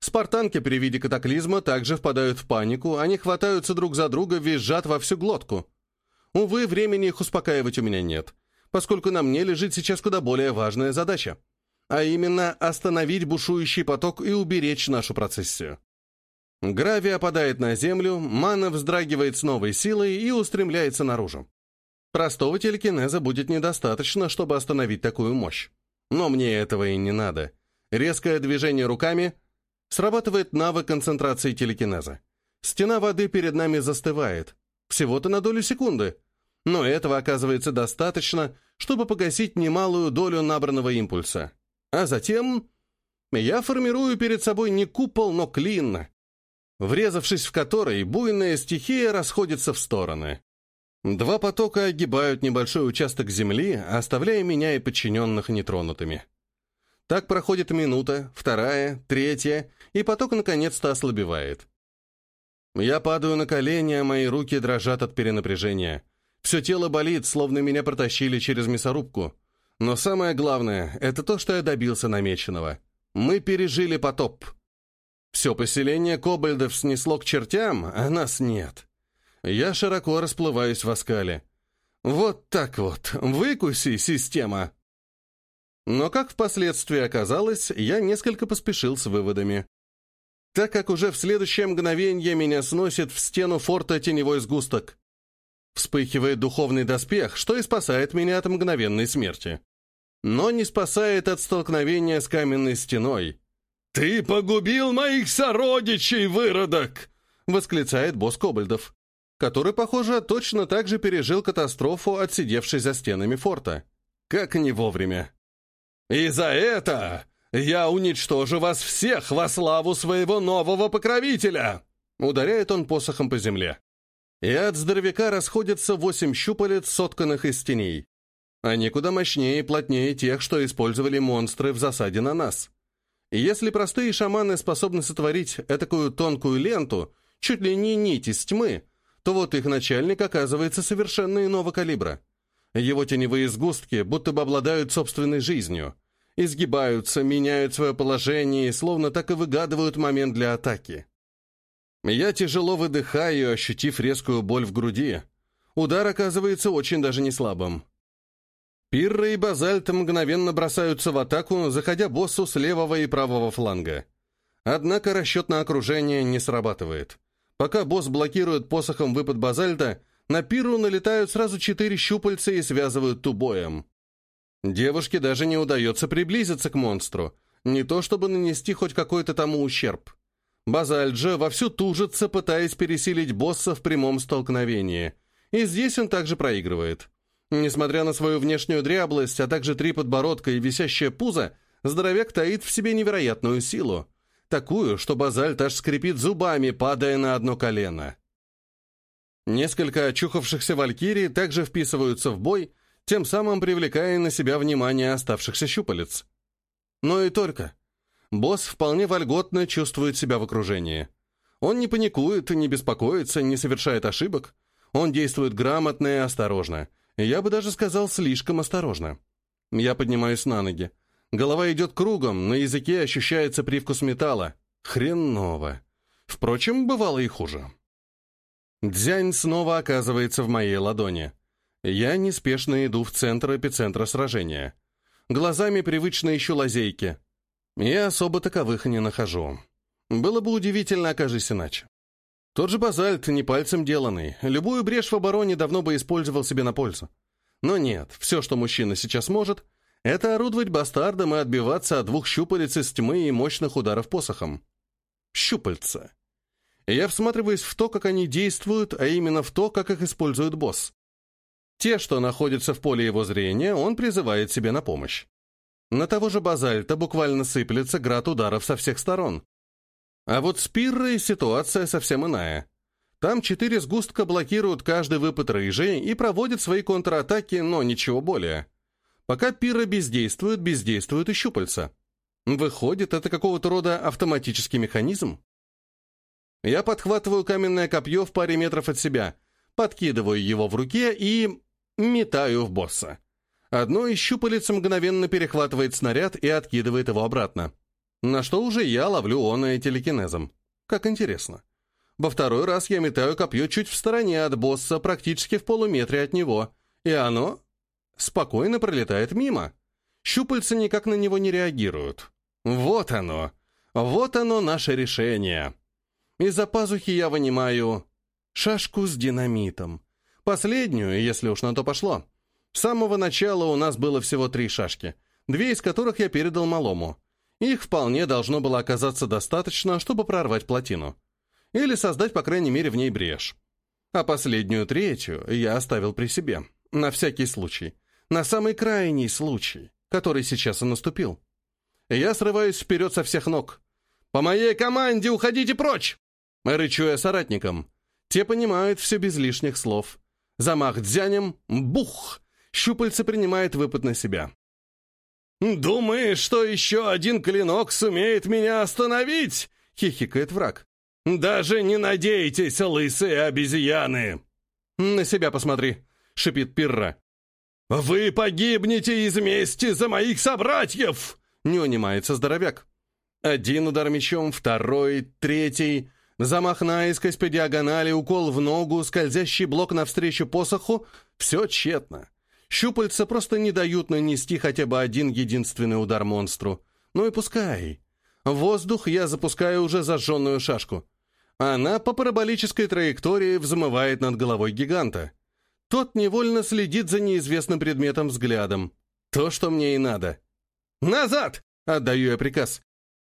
Спартанки при виде катаклизма также впадают в панику, они хватаются друг за друга, визжат во всю глотку. Увы, времени их успокаивать у меня нет, поскольку на мне лежит сейчас куда более важная задача, а именно остановить бушующий поток и уберечь нашу процессию. Гравий опадает на землю, мана вздрагивает с новой силой и устремляется наружу. Простого телекинеза будет недостаточно, чтобы остановить такую мощь. Но мне этого и не надо. Резкое движение руками срабатывает навык концентрации телекинеза. Стена воды перед нами застывает. Всего-то на долю секунды. Но этого оказывается достаточно, чтобы погасить немалую долю набранного импульса. А затем я формирую перед собой не купол, но клин, врезавшись в который, буйная стихия расходится в стороны. Два потока огибают небольшой участок земли, оставляя меня и подчиненных нетронутыми. Так проходит минута, вторая, третья, и поток наконец-то ослабевает. Я падаю на колени, а мои руки дрожат от перенапряжения. Все тело болит, словно меня протащили через мясорубку. Но самое главное — это то, что я добился намеченного. Мы пережили потоп. Все поселение кобальдов снесло к чертям, а нас нет. Я широко расплываюсь в оскале. Вот так вот, выкуси, система. Но, как впоследствии оказалось, я несколько поспешил с выводами. так как уже в следующее мгновение меня сносит в стену форта теневой сгусток. Вспыхивает духовный доспех, что и спасает меня от мгновенной смерти. Но не спасает от столкновения с каменной стеной. «Ты погубил моих сородичей, выродок!» — восклицает босс Кобальдов, который, похоже, точно так же пережил катастрофу, отсидевшись за стенами форта. Как не вовремя. «И за это я уничтожу вас всех во славу своего нового покровителя!» Ударяет он посохом по земле. И от здоровяка расходятся восемь щупалец, сотканных из теней. Они куда мощнее и плотнее тех, что использовали монстры в засаде на нас. если простые шаманы способны сотворить этакую тонкую ленту, чуть ли не нить из тьмы, то вот их начальник оказывается совершенно иного калибра. Его теневые сгустки будто бы обладают собственной жизнью, изгибаются, меняют свое положение и словно так и выгадывают момент для атаки. Я тяжело выдыхаю, ощутив резкую боль в груди. Удар оказывается очень даже не слабым. Пирра и Базальт мгновенно бросаются в атаку, заходя боссу с левого и правого фланга. Однако расчет на окружение не срабатывает. Пока босс блокирует посохом выпад Базальта, на Пирру налетают сразу четыре щупальца и связывают тубоем. Девушке даже не удается приблизиться к монстру, не то чтобы нанести хоть какой-то тому ущерб. Базальт же вовсю тужится, пытаясь пересилить босса в прямом столкновении. И здесь он также проигрывает. Несмотря на свою внешнюю дряблость, а также три подбородка и висящее пузо, здоровяк таит в себе невероятную силу. Такую, что базальт аж скрипит зубами, падая на одно колено. Несколько очухавшихся валькирий также вписываются в бой, тем самым привлекая на себя внимание оставшихся щупалец. Но и только. Босс вполне вольготно чувствует себя в окружении. Он не паникует, не беспокоится, не совершает ошибок. Он действует грамотно и осторожно, я бы даже сказал, слишком осторожно. Я поднимаюсь на ноги. Голова идет кругом, на языке ощущается привкус металла. Хреново. Впрочем, бывало и хуже. Дзянь снова оказывается в моей ладони. Я неспешно иду в центр эпицентра сражения. Глазами привычно ищу лазейки. И особо таковых не нахожу. Было бы удивительно, окажись иначе. Тот же базальт не пальцем деланный, любую брешь в обороне давно бы использовал себе на пользу. Но нет, все, что мужчина сейчас может, это орудовать бастардом и отбиваться от двух щупалец из тьмы и мощных ударов посохом. Щупальца. Я всматриваюсь в то, как они действуют, а именно в то, как их использует босс. Те, что находятся в поле его зрения, он призывает себе на помощь. На того же базальта буквально сыплется град ударов со всех сторон. А вот с Пиррой ситуация совсем иная. Там четыре сгустка блокируют каждый выпад рыжей и проводят свои контратаки, но ничего более. Пока Пирра бездействует, бездействуют и щупальца. Выходит, это какого-то рода автоматический механизм? Я подхватываю каменное копье в паре метров от себя, подкидываю его в руке и... метаю в босса. Одно из щупалец мгновенно перехватывает снаряд и откидывает его обратно. На что уже я ловлю оное телекинезом. Как интересно. Во второй раз я метаю копье чуть в стороне от босса, практически в полуметре от него, и оно спокойно пролетает мимо. Щупальца никак на него не реагируют. Вот оно. Вот оно наше решение. Из-за пазухи я вынимаю шашку с динамитом. Последнюю, если уж на то пошло. С самого начала у нас было всего три шашки, две из которых я передал малому. Их вполне должно было оказаться достаточно, чтобы прорвать плотину. Или создать, по крайней мере, в ней брешь. А последнюю третью я оставил при себе. На всякий случай. На самый крайний случай, который сейчас и наступил. Я срываюсь вперед со всех ног. «По моей команде уходите прочь!» Рычу я соратникам. Те понимают все без лишних слов. Замах дзянем, бух! Щупальце принимает выпад на себя. «Думаешь, что еще один клинок сумеет меня остановить?» — хихикает враг. «Даже не надейтесь, лысые обезьяны!» «На себя посмотри», — шипит Пирра. «Вы погибнете из мести за моих собратьев!» — не унимается здоровяк. Один удар мечом, второй, третий. Замах наискось по диагонали, укол в ногу, скользящий блок навстречу посоху — все тщетно. Щупальца просто не дают нанести хотя бы один единственный удар монстру. Ну и пускай. В воздух я запускаю уже зажженную шашку. Она по параболической траектории взмывает над головой гиганта. Тот невольно следит за неизвестным предметом взглядом. То, что мне и надо. «Назад!» — отдаю я приказ.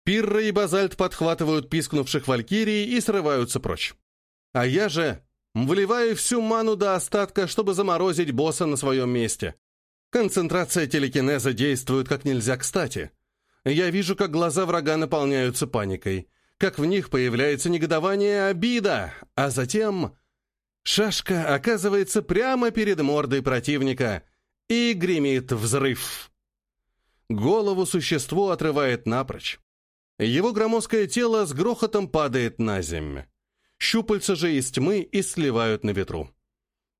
Пирра и Базальт подхватывают пискнувших валькирий и срываются прочь. А я же вливаю всю ману до остатка, чтобы заморозить босса на своем месте. Концентрация телекинеза действует как нельзя кстати. Я вижу, как глаза врага наполняются паникой, как в них появляется негодование обида, а затем... Шашка оказывается прямо перед мордой противника, и гремит взрыв. Голову существо отрывает напрочь. Его громоздкое тело с грохотом падает на землю. Щупальца же из тьмы и сливают на ветру.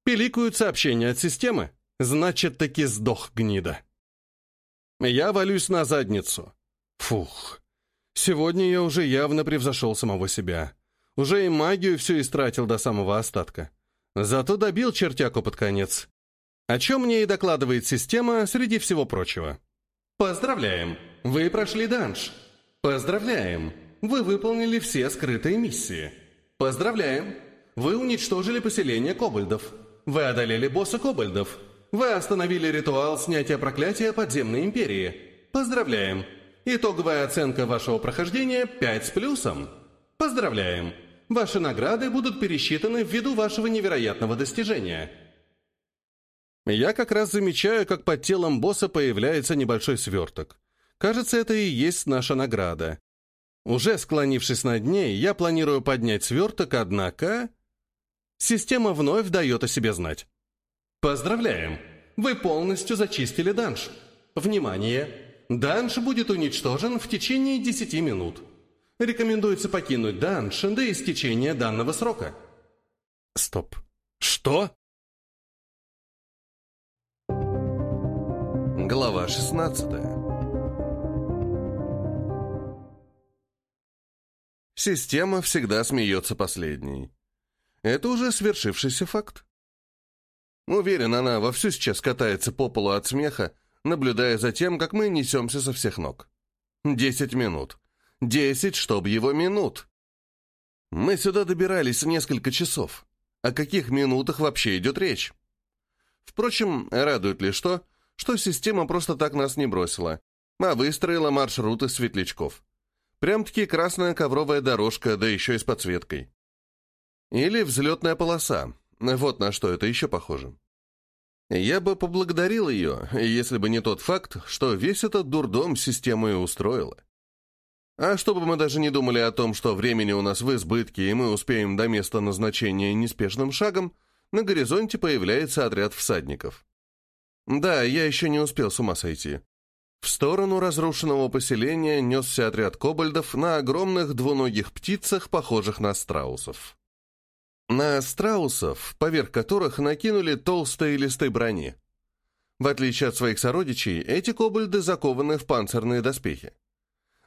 Пиликают сообщения от системы. Значит, таки сдох гнида. Я валюсь на задницу. Фух. Сегодня я уже явно превзошел самого себя. Уже и магию всю истратил до самого остатка. Зато добил чертяку под конец. О чем мне и докладывает система среди всего прочего. Поздравляем! Вы прошли данж. Поздравляем! Вы выполнили все скрытые миссии. Поздравляем! Вы уничтожили поселение кобальдов. Вы одолели босса кобальдов. Вы остановили ритуал снятия проклятия подземной империи. Поздравляем! Итоговая оценка вашего прохождения 5 с плюсом. Поздравляем! Ваши награды будут пересчитаны ввиду вашего невероятного достижения. Я как раз замечаю, как под телом босса появляется небольшой сверток. Кажется, это и есть наша награда. Уже склонившись над ней, я планирую поднять сверток, однако... Система вновь дает о себе знать. Поздравляем! Вы полностью зачистили данж. Внимание! Данж будет уничтожен в течение 10 минут. Рекомендуется покинуть данж до истечения данного срока. Стоп. Что? Глава 16 Система всегда смеется последней. Это уже свершившийся факт. Уверен, она вовсю сейчас катается по полу от смеха, наблюдая за тем, как мы несемся со всех ног. Десять минут. Десять, чтоб его минут. Мы сюда добирались несколько часов. О каких минутах вообще идет речь? Впрочем, радует лишь то, что система просто так нас не бросила, а выстроила маршруты светлячков. Прям-таки красная ковровая дорожка, да еще и с подсветкой. Или взлетная полоса. Вот на что это еще похоже. Я бы поблагодарил ее, если бы не тот факт, что весь этот дурдом система и устроила. А чтобы мы даже не думали о том, что времени у нас в избытке, и мы успеем до места назначения неспешным шагом, на горизонте появляется отряд всадников. Да, я еще не успел с ума сойти. В сторону разрушенного поселения несся отряд кобальдов на огромных двуногих птицах, похожих на страусов. На страусов, поверх которых накинули толстые листы брони. В отличие от своих сородичей, эти кобальды закованы в панцирные доспехи.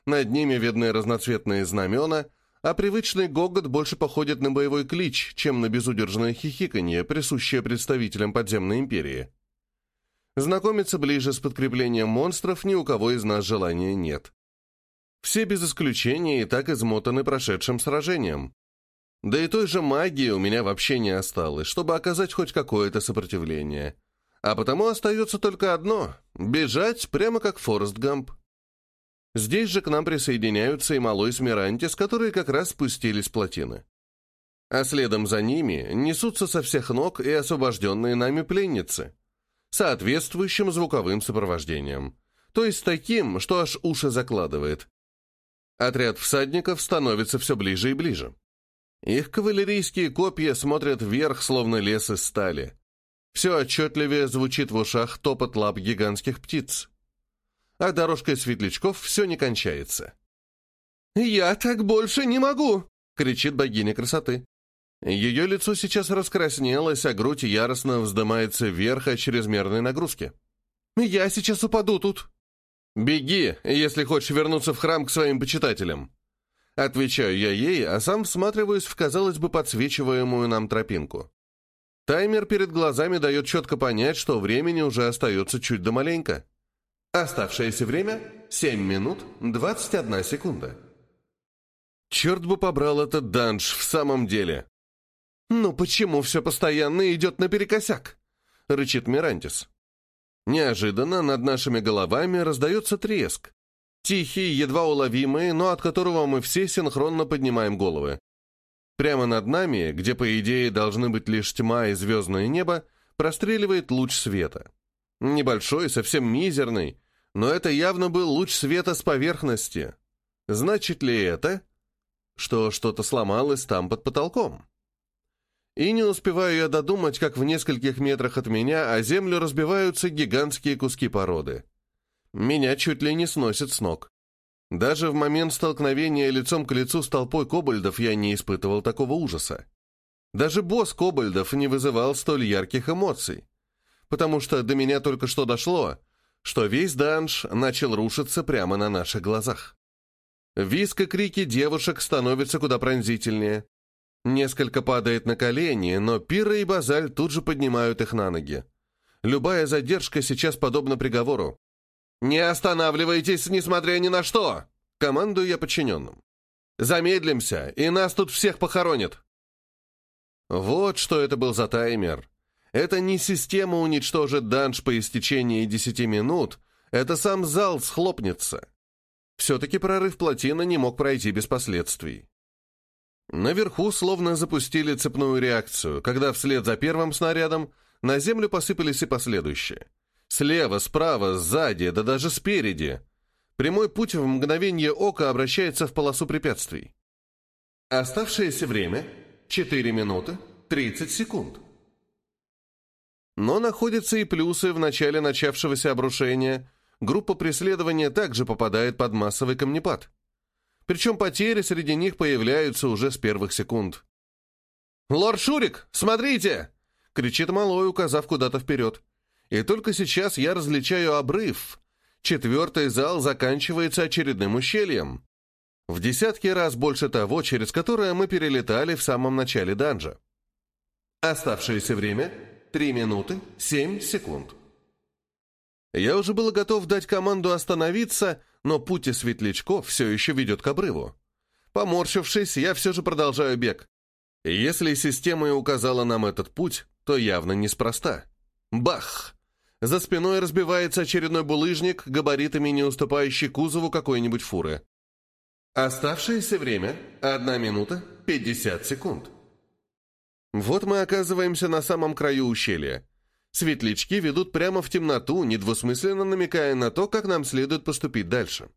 Над ними видны разноцветные знамена, а привычный гогот больше походит на боевой клич, чем на безудержное хихиканье, присущее представителям подземной империи. Знакомиться ближе с подкреплением монстров ни у кого из нас желания нет. Все без исключения и так измотаны прошедшим сражением. Да и той же магии у меня вообще не осталось, чтобы оказать хоть какое-то сопротивление. А потому остается только одно — бежать прямо как Форест Гамп. Здесь же к нам присоединяются и Малой с Мирантис, которые как раз спустились плотины. А следом за ними несутся со всех ног и освобожденные нами пленницы. Соответствующим звуковым сопровождением. То есть таким, что аж уши закладывает. Отряд всадников становится все ближе и ближе. Их кавалерийские копья смотрят вверх, словно лес из стали. Все отчетливее звучит в ушах топот лап гигантских птиц а дорожкой светлячков все не кончается. «Я так больше не могу!» — кричит богиня красоты. Ее лицо сейчас раскраснелось, а грудь яростно вздымается вверх от чрезмерной нагрузки. «Я сейчас упаду тут!» «Беги, если хочешь вернуться в храм к своим почитателям!» Отвечаю я ей, а сам всматриваюсь в, казалось бы, подсвечиваемую нам тропинку. Таймер перед глазами дает четко понять, что времени уже остается чуть да маленько. Оставшееся время — 7 минут 21 секунда. Черт бы побрал этот данж в самом деле. «Ну почему все постоянно идет наперекосяк?» — рычит Мирантис. Неожиданно над нашими головами раздается треск. Тихий, едва уловимый, но от которого мы все синхронно поднимаем головы. Прямо над нами, где, по идее, должны быть лишь тьма и звездное небо, простреливает луч света. Небольшой, совсем мизерный, но это явно был луч света с поверхности. Значит ли это, что что-то сломалось там под потолком? И не успеваю я додумать, как в нескольких метрах от меня о землю разбиваются гигантские куски породы. Меня чуть ли не сносит с ног. Даже в момент столкновения лицом к лицу с толпой кобальдов я не испытывал такого ужаса. Даже босс кобальдов не вызывал столь ярких эмоций. Потому что до меня только что дошло, что весь данж начал рушиться прямо на наших глазах. Виск крики девушек становятся куда пронзительнее. Несколько падает на колени, но Пира и Базаль тут же поднимают их на ноги. Любая задержка сейчас подобна приговору. «Не останавливайтесь, несмотря ни на что!» Командую я подчиненным. «Замедлимся, и нас тут всех похоронят!» Вот что это был за таймер. Это не система уничтожит данж по истечении десяти минут, это сам зал схлопнется. Все-таки прорыв плотины не мог пройти без последствий. Наверху словно запустили цепную реакцию, когда вслед за первым снарядом на землю посыпались и последующие. Слева, справа, сзади, да даже спереди. Прямой путь в мгновение ока обращается в полосу препятствий. Оставшееся время — 4 минуты 30 секунд. Но находятся и плюсы в начале начавшегося обрушения. Группа преследования также попадает под массовый камнепад. Причем потери среди них появляются уже с первых секунд. «Лорд Шурик, смотрите!» — кричит малой, указав куда-то вперед. И только сейчас я различаю обрыв. Четвертый зал заканчивается очередным ущельем. В десятки раз больше того, через которое мы перелетали в самом начале данжа. Оставшееся время — 3 минуты 7 секунд. Я уже было готов дать команду остановиться, но путь светлячков все еще ведет к обрыву. Поморщившись, я все же продолжаю бег. Если система и указала нам этот путь, то явно неспроста. Бах! За спиной разбивается очередной булыжник, габаритами не уступающий кузову какой-нибудь фуры. Оставшееся время — 1 минута 50 секунд. Вот мы оказываемся на самом краю ущелья. Светлячки ведут прямо в темноту, недвусмысленно намекая на то, как нам следует поступить дальше.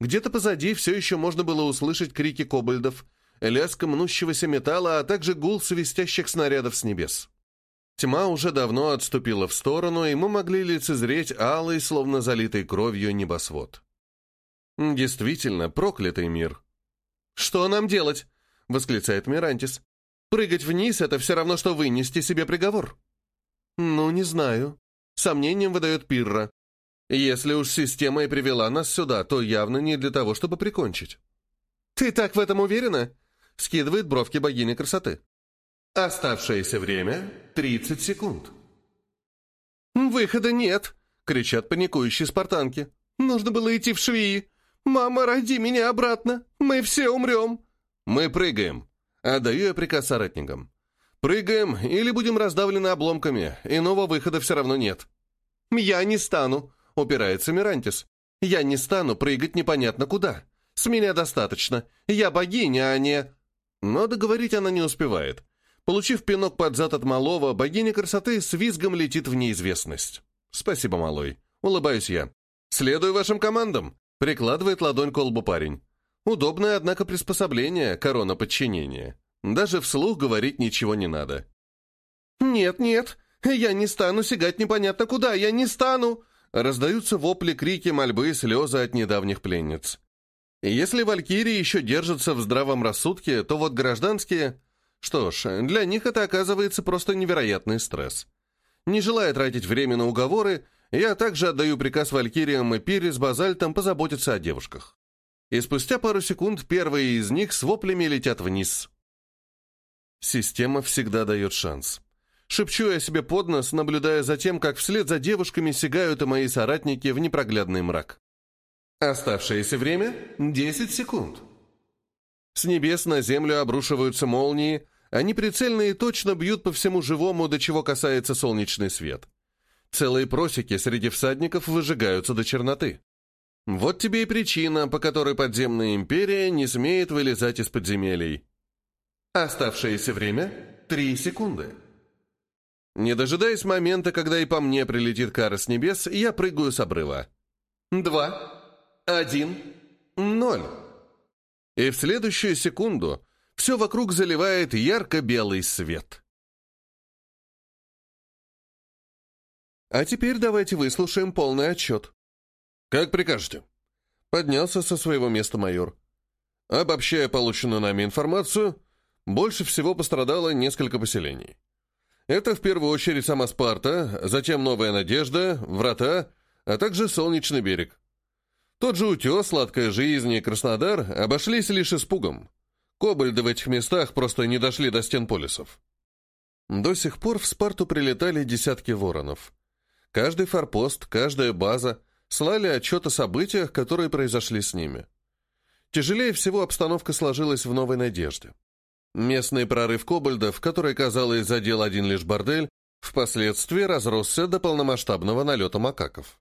Где-то позади все еще можно было услышать крики кобальдов, лязг мнущегося металла, а также гул свистящих снарядов с небес. Тьма уже давно отступила в сторону, и мы могли лицезреть алый, словно залитый кровью, небосвод. Действительно, проклятый мир. «Что нам делать?» — восклицает Мирантис. «Прыгать вниз — это все равно, что вынести себе приговор». «Ну, не знаю», — сомнением выдает Пирра. «Если уж система и привела нас сюда, то явно не для того, чтобы прикончить». «Ты так в этом уверена?» — скидывает бровки богини красоты. «Оставшееся время — 30 секунд». «Выхода нет!» — кричат паникующие спартанки. «Нужно было идти в швеи. Мама, роди меня обратно! Мы все умрем!» «Мы прыгаем!» — отдаю я приказ соратникам. Прыгаем или будем раздавлены обломками, иного выхода все равно нет. «Я не стану», — упирается Мирантис. «Я не стану прыгать непонятно куда. С меня достаточно. Я богиня, а не...» Но договорить она не успевает. Получив пинок под зад от малого, богиня красоты с визгом летит в неизвестность. «Спасибо, малой». Улыбаюсь я. «Следую вашим командам», — прикладывает ладонь к колбу парень. Удобное, однако, приспособление, корона подчинения. Даже вслух говорить ничего не надо. «Нет, нет, я не стану сигать непонятно куда, я не стану!» Раздаются вопли, крики, мольбы, слезы от недавних пленниц. Если валькирии еще держатся в здравом рассудке, то вот гражданские... Что ж, для них это оказывается просто невероятный стресс. Не желая тратить время на уговоры, я также отдаю приказ валькириям и Пире с базальтом позаботиться о девушках. И спустя пару секунд первые из них с воплями летят вниз. Система всегда дает шанс. Шепчу я себе под нос, наблюдая за тем, как вслед за девушками сигают и мои соратники в непроглядный мрак. Оставшееся время — 10 секунд. С небес на землю обрушиваются молнии, они прицельно и точно бьют по всему живому, до чего касается солнечный свет. Целые просеки среди всадников выжигаются до черноты. Вот тебе и причина, по которой подземная империя не смеет вылезать из подземелий. Оставшееся время — три секунды. Не дожидаясь момента, когда и по мне прилетит кара с небес, я прыгаю с обрыва. Два, один, ноль. И в следующую секунду все вокруг заливает ярко-белый свет. А теперь давайте выслушаем полный отчет. «Как прикажете». Поднялся со своего места майор. Обобщая полученную нами информацию, больше всего пострадало несколько поселений. Это в первую очередь сама Спарта, затем Новая Надежда, Врата, а также Солнечный берег. Тот же Утес, Сладкая жизнь и Краснодар обошлись лишь испугом. Кобальды в этих местах просто не дошли до стен полисов. До сих пор в Спарту прилетали десятки воронов. Каждый форпост, каждая база — слали отчет о событиях, которые произошли с ними. Тяжелее всего обстановка сложилась в Новой Надежде. Местный прорыв кобальдов, который, казалось, задел один лишь бордель, впоследствии разросся до полномасштабного налета макаков.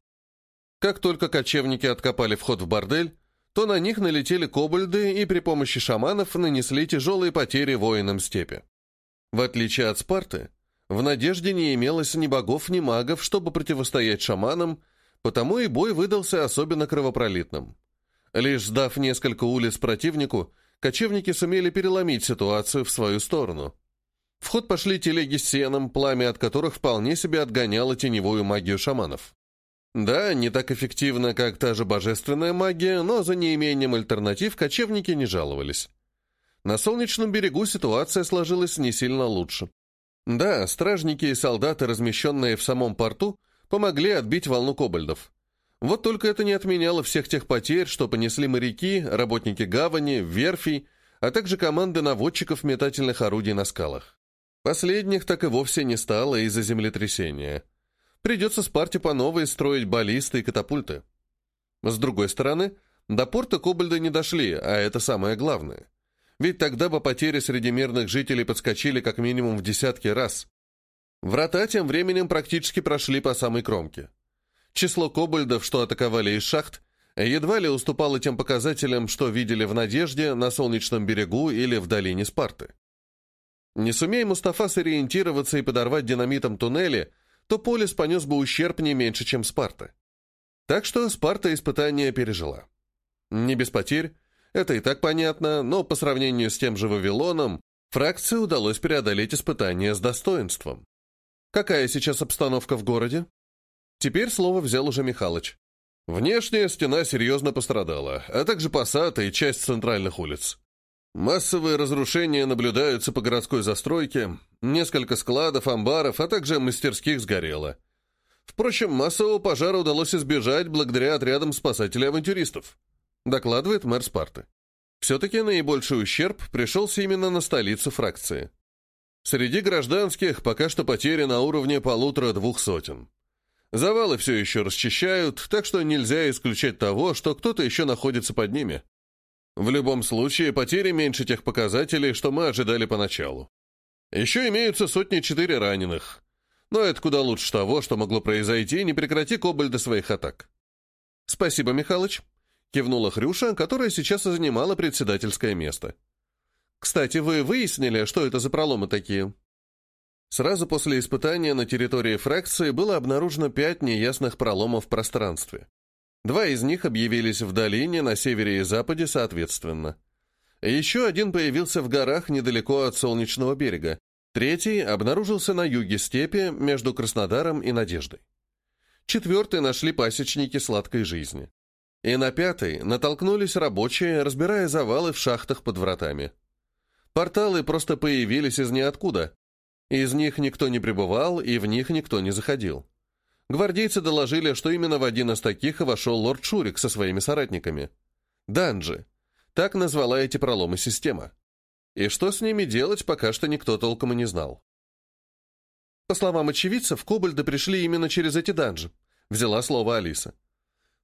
Как только кочевники откопали вход в бордель, то на них налетели кобальды и при помощи шаманов нанесли тяжелые потери воинам степи. В отличие от Спарты, в Надежде не имелось ни богов, ни магов, чтобы противостоять шаманам, Потому и бой выдался особенно кровопролитным. Лишь сдав несколько улиц противнику, кочевники сумели переломить ситуацию в свою сторону. В ход пошли телеги с сеном, пламя от которых вполне себе отгоняло теневую магию шаманов. Да, не так эффективно, как та же божественная магия, но за неимением альтернатив кочевники не жаловались. На Солнечном берегу ситуация сложилась не сильно лучше. Да, стражники и солдаты, размещенные в самом порту, помогли отбить волну кобальдов. Вот только это не отменяло всех тех потерь, что понесли моряки, работники гавани, верфей, а также команды наводчиков метательных орудий на скалах. Последних так и вовсе не стало из-за землетрясения. Придется Спарте по новой строить баллисты и катапульты. С другой стороны, до порта Кобальды не дошли, а это самое главное. Ведь тогда бы потери среди мирных жителей подскочили как минимум в десятки раз. Врата тем временем практически прошли по самой кромке. Число кобальдов, что атаковали из шахт, едва ли уступало тем показателям, что видели в Надежде, на Солнечном берегу или в долине Спарты. Не сумея Мустафа сориентироваться и подорвать динамитом туннели, то Полис понес бы ущерб не меньше, чем Спарта. Так что Спарта испытание пережила. Не без потерь, это и так понятно, но по сравнению с тем же Вавилоном, фракции удалось преодолеть испытание с достоинством. Какая сейчас обстановка в городе? Теперь слово взял уже Михалыч. Внешняя стена серьезно пострадала, а также посад и часть центральных улиц. Массовые разрушения наблюдаются по городской застройке, несколько складов, амбаров, а также мастерских сгорело. Впрочем, массового пожара удалось избежать благодаря отрядам спасателей-авантюристов, докладывает мэр Спарты. Все-таки наибольший ущерб пришелся именно на столицу фракции. Среди гражданских пока что потери на уровне полутора-двух сотен. Завалы все еще расчищают, так что нельзя исключать того, что кто-то еще находится под ними. В любом случае, потери меньше тех показателей, что мы ожидали поначалу. Еще имеются сотни-четыре раненых. Но это куда лучше того, что могло произойти, не прекрати Кобальда своих атак. «Спасибо, Михалыч», — кивнула Хрюша, которая сейчас и занимала председательское место. Кстати, вы выяснили, что это за проломы такие? Сразу после испытания на территории фракции было обнаружено пять неясных проломов в пространстве. Два из них объявились в долине, на севере и западе соответственно. Еще один появился в горах недалеко от Солнечного берега. Третий обнаружился на юге степи между Краснодаром и Надеждой. Четвертый нашли пасечники сладкой жизни. И на пятый натолкнулись рабочие, разбирая завалы в шахтах под вратами. Порталы просто появились из ниоткуда. Из них никто не пребывал, и в них никто не заходил. Гвардейцы доложили, что именно в один из таких вошел лорд Шурик со своими соратниками. Данжи. Так назвала эти проломы система. И что с ними делать, пока что никто толком и не знал. По словам очевидцев, кобальды пришли именно через эти данжи. Взяла слово Алиса.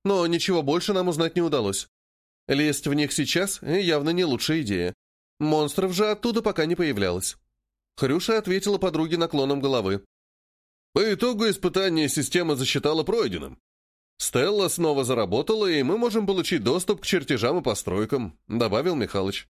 Но ничего больше нам узнать не удалось. Лезть в них сейчас явно не лучшая идея. Монстров же оттуда пока не появлялось. Хрюша ответила подруге наклоном головы. По итогу испытания система засчитала пройденным. Стелла снова заработала, и мы можем получить доступ к чертежам и постройкам», — добавил Михалыч.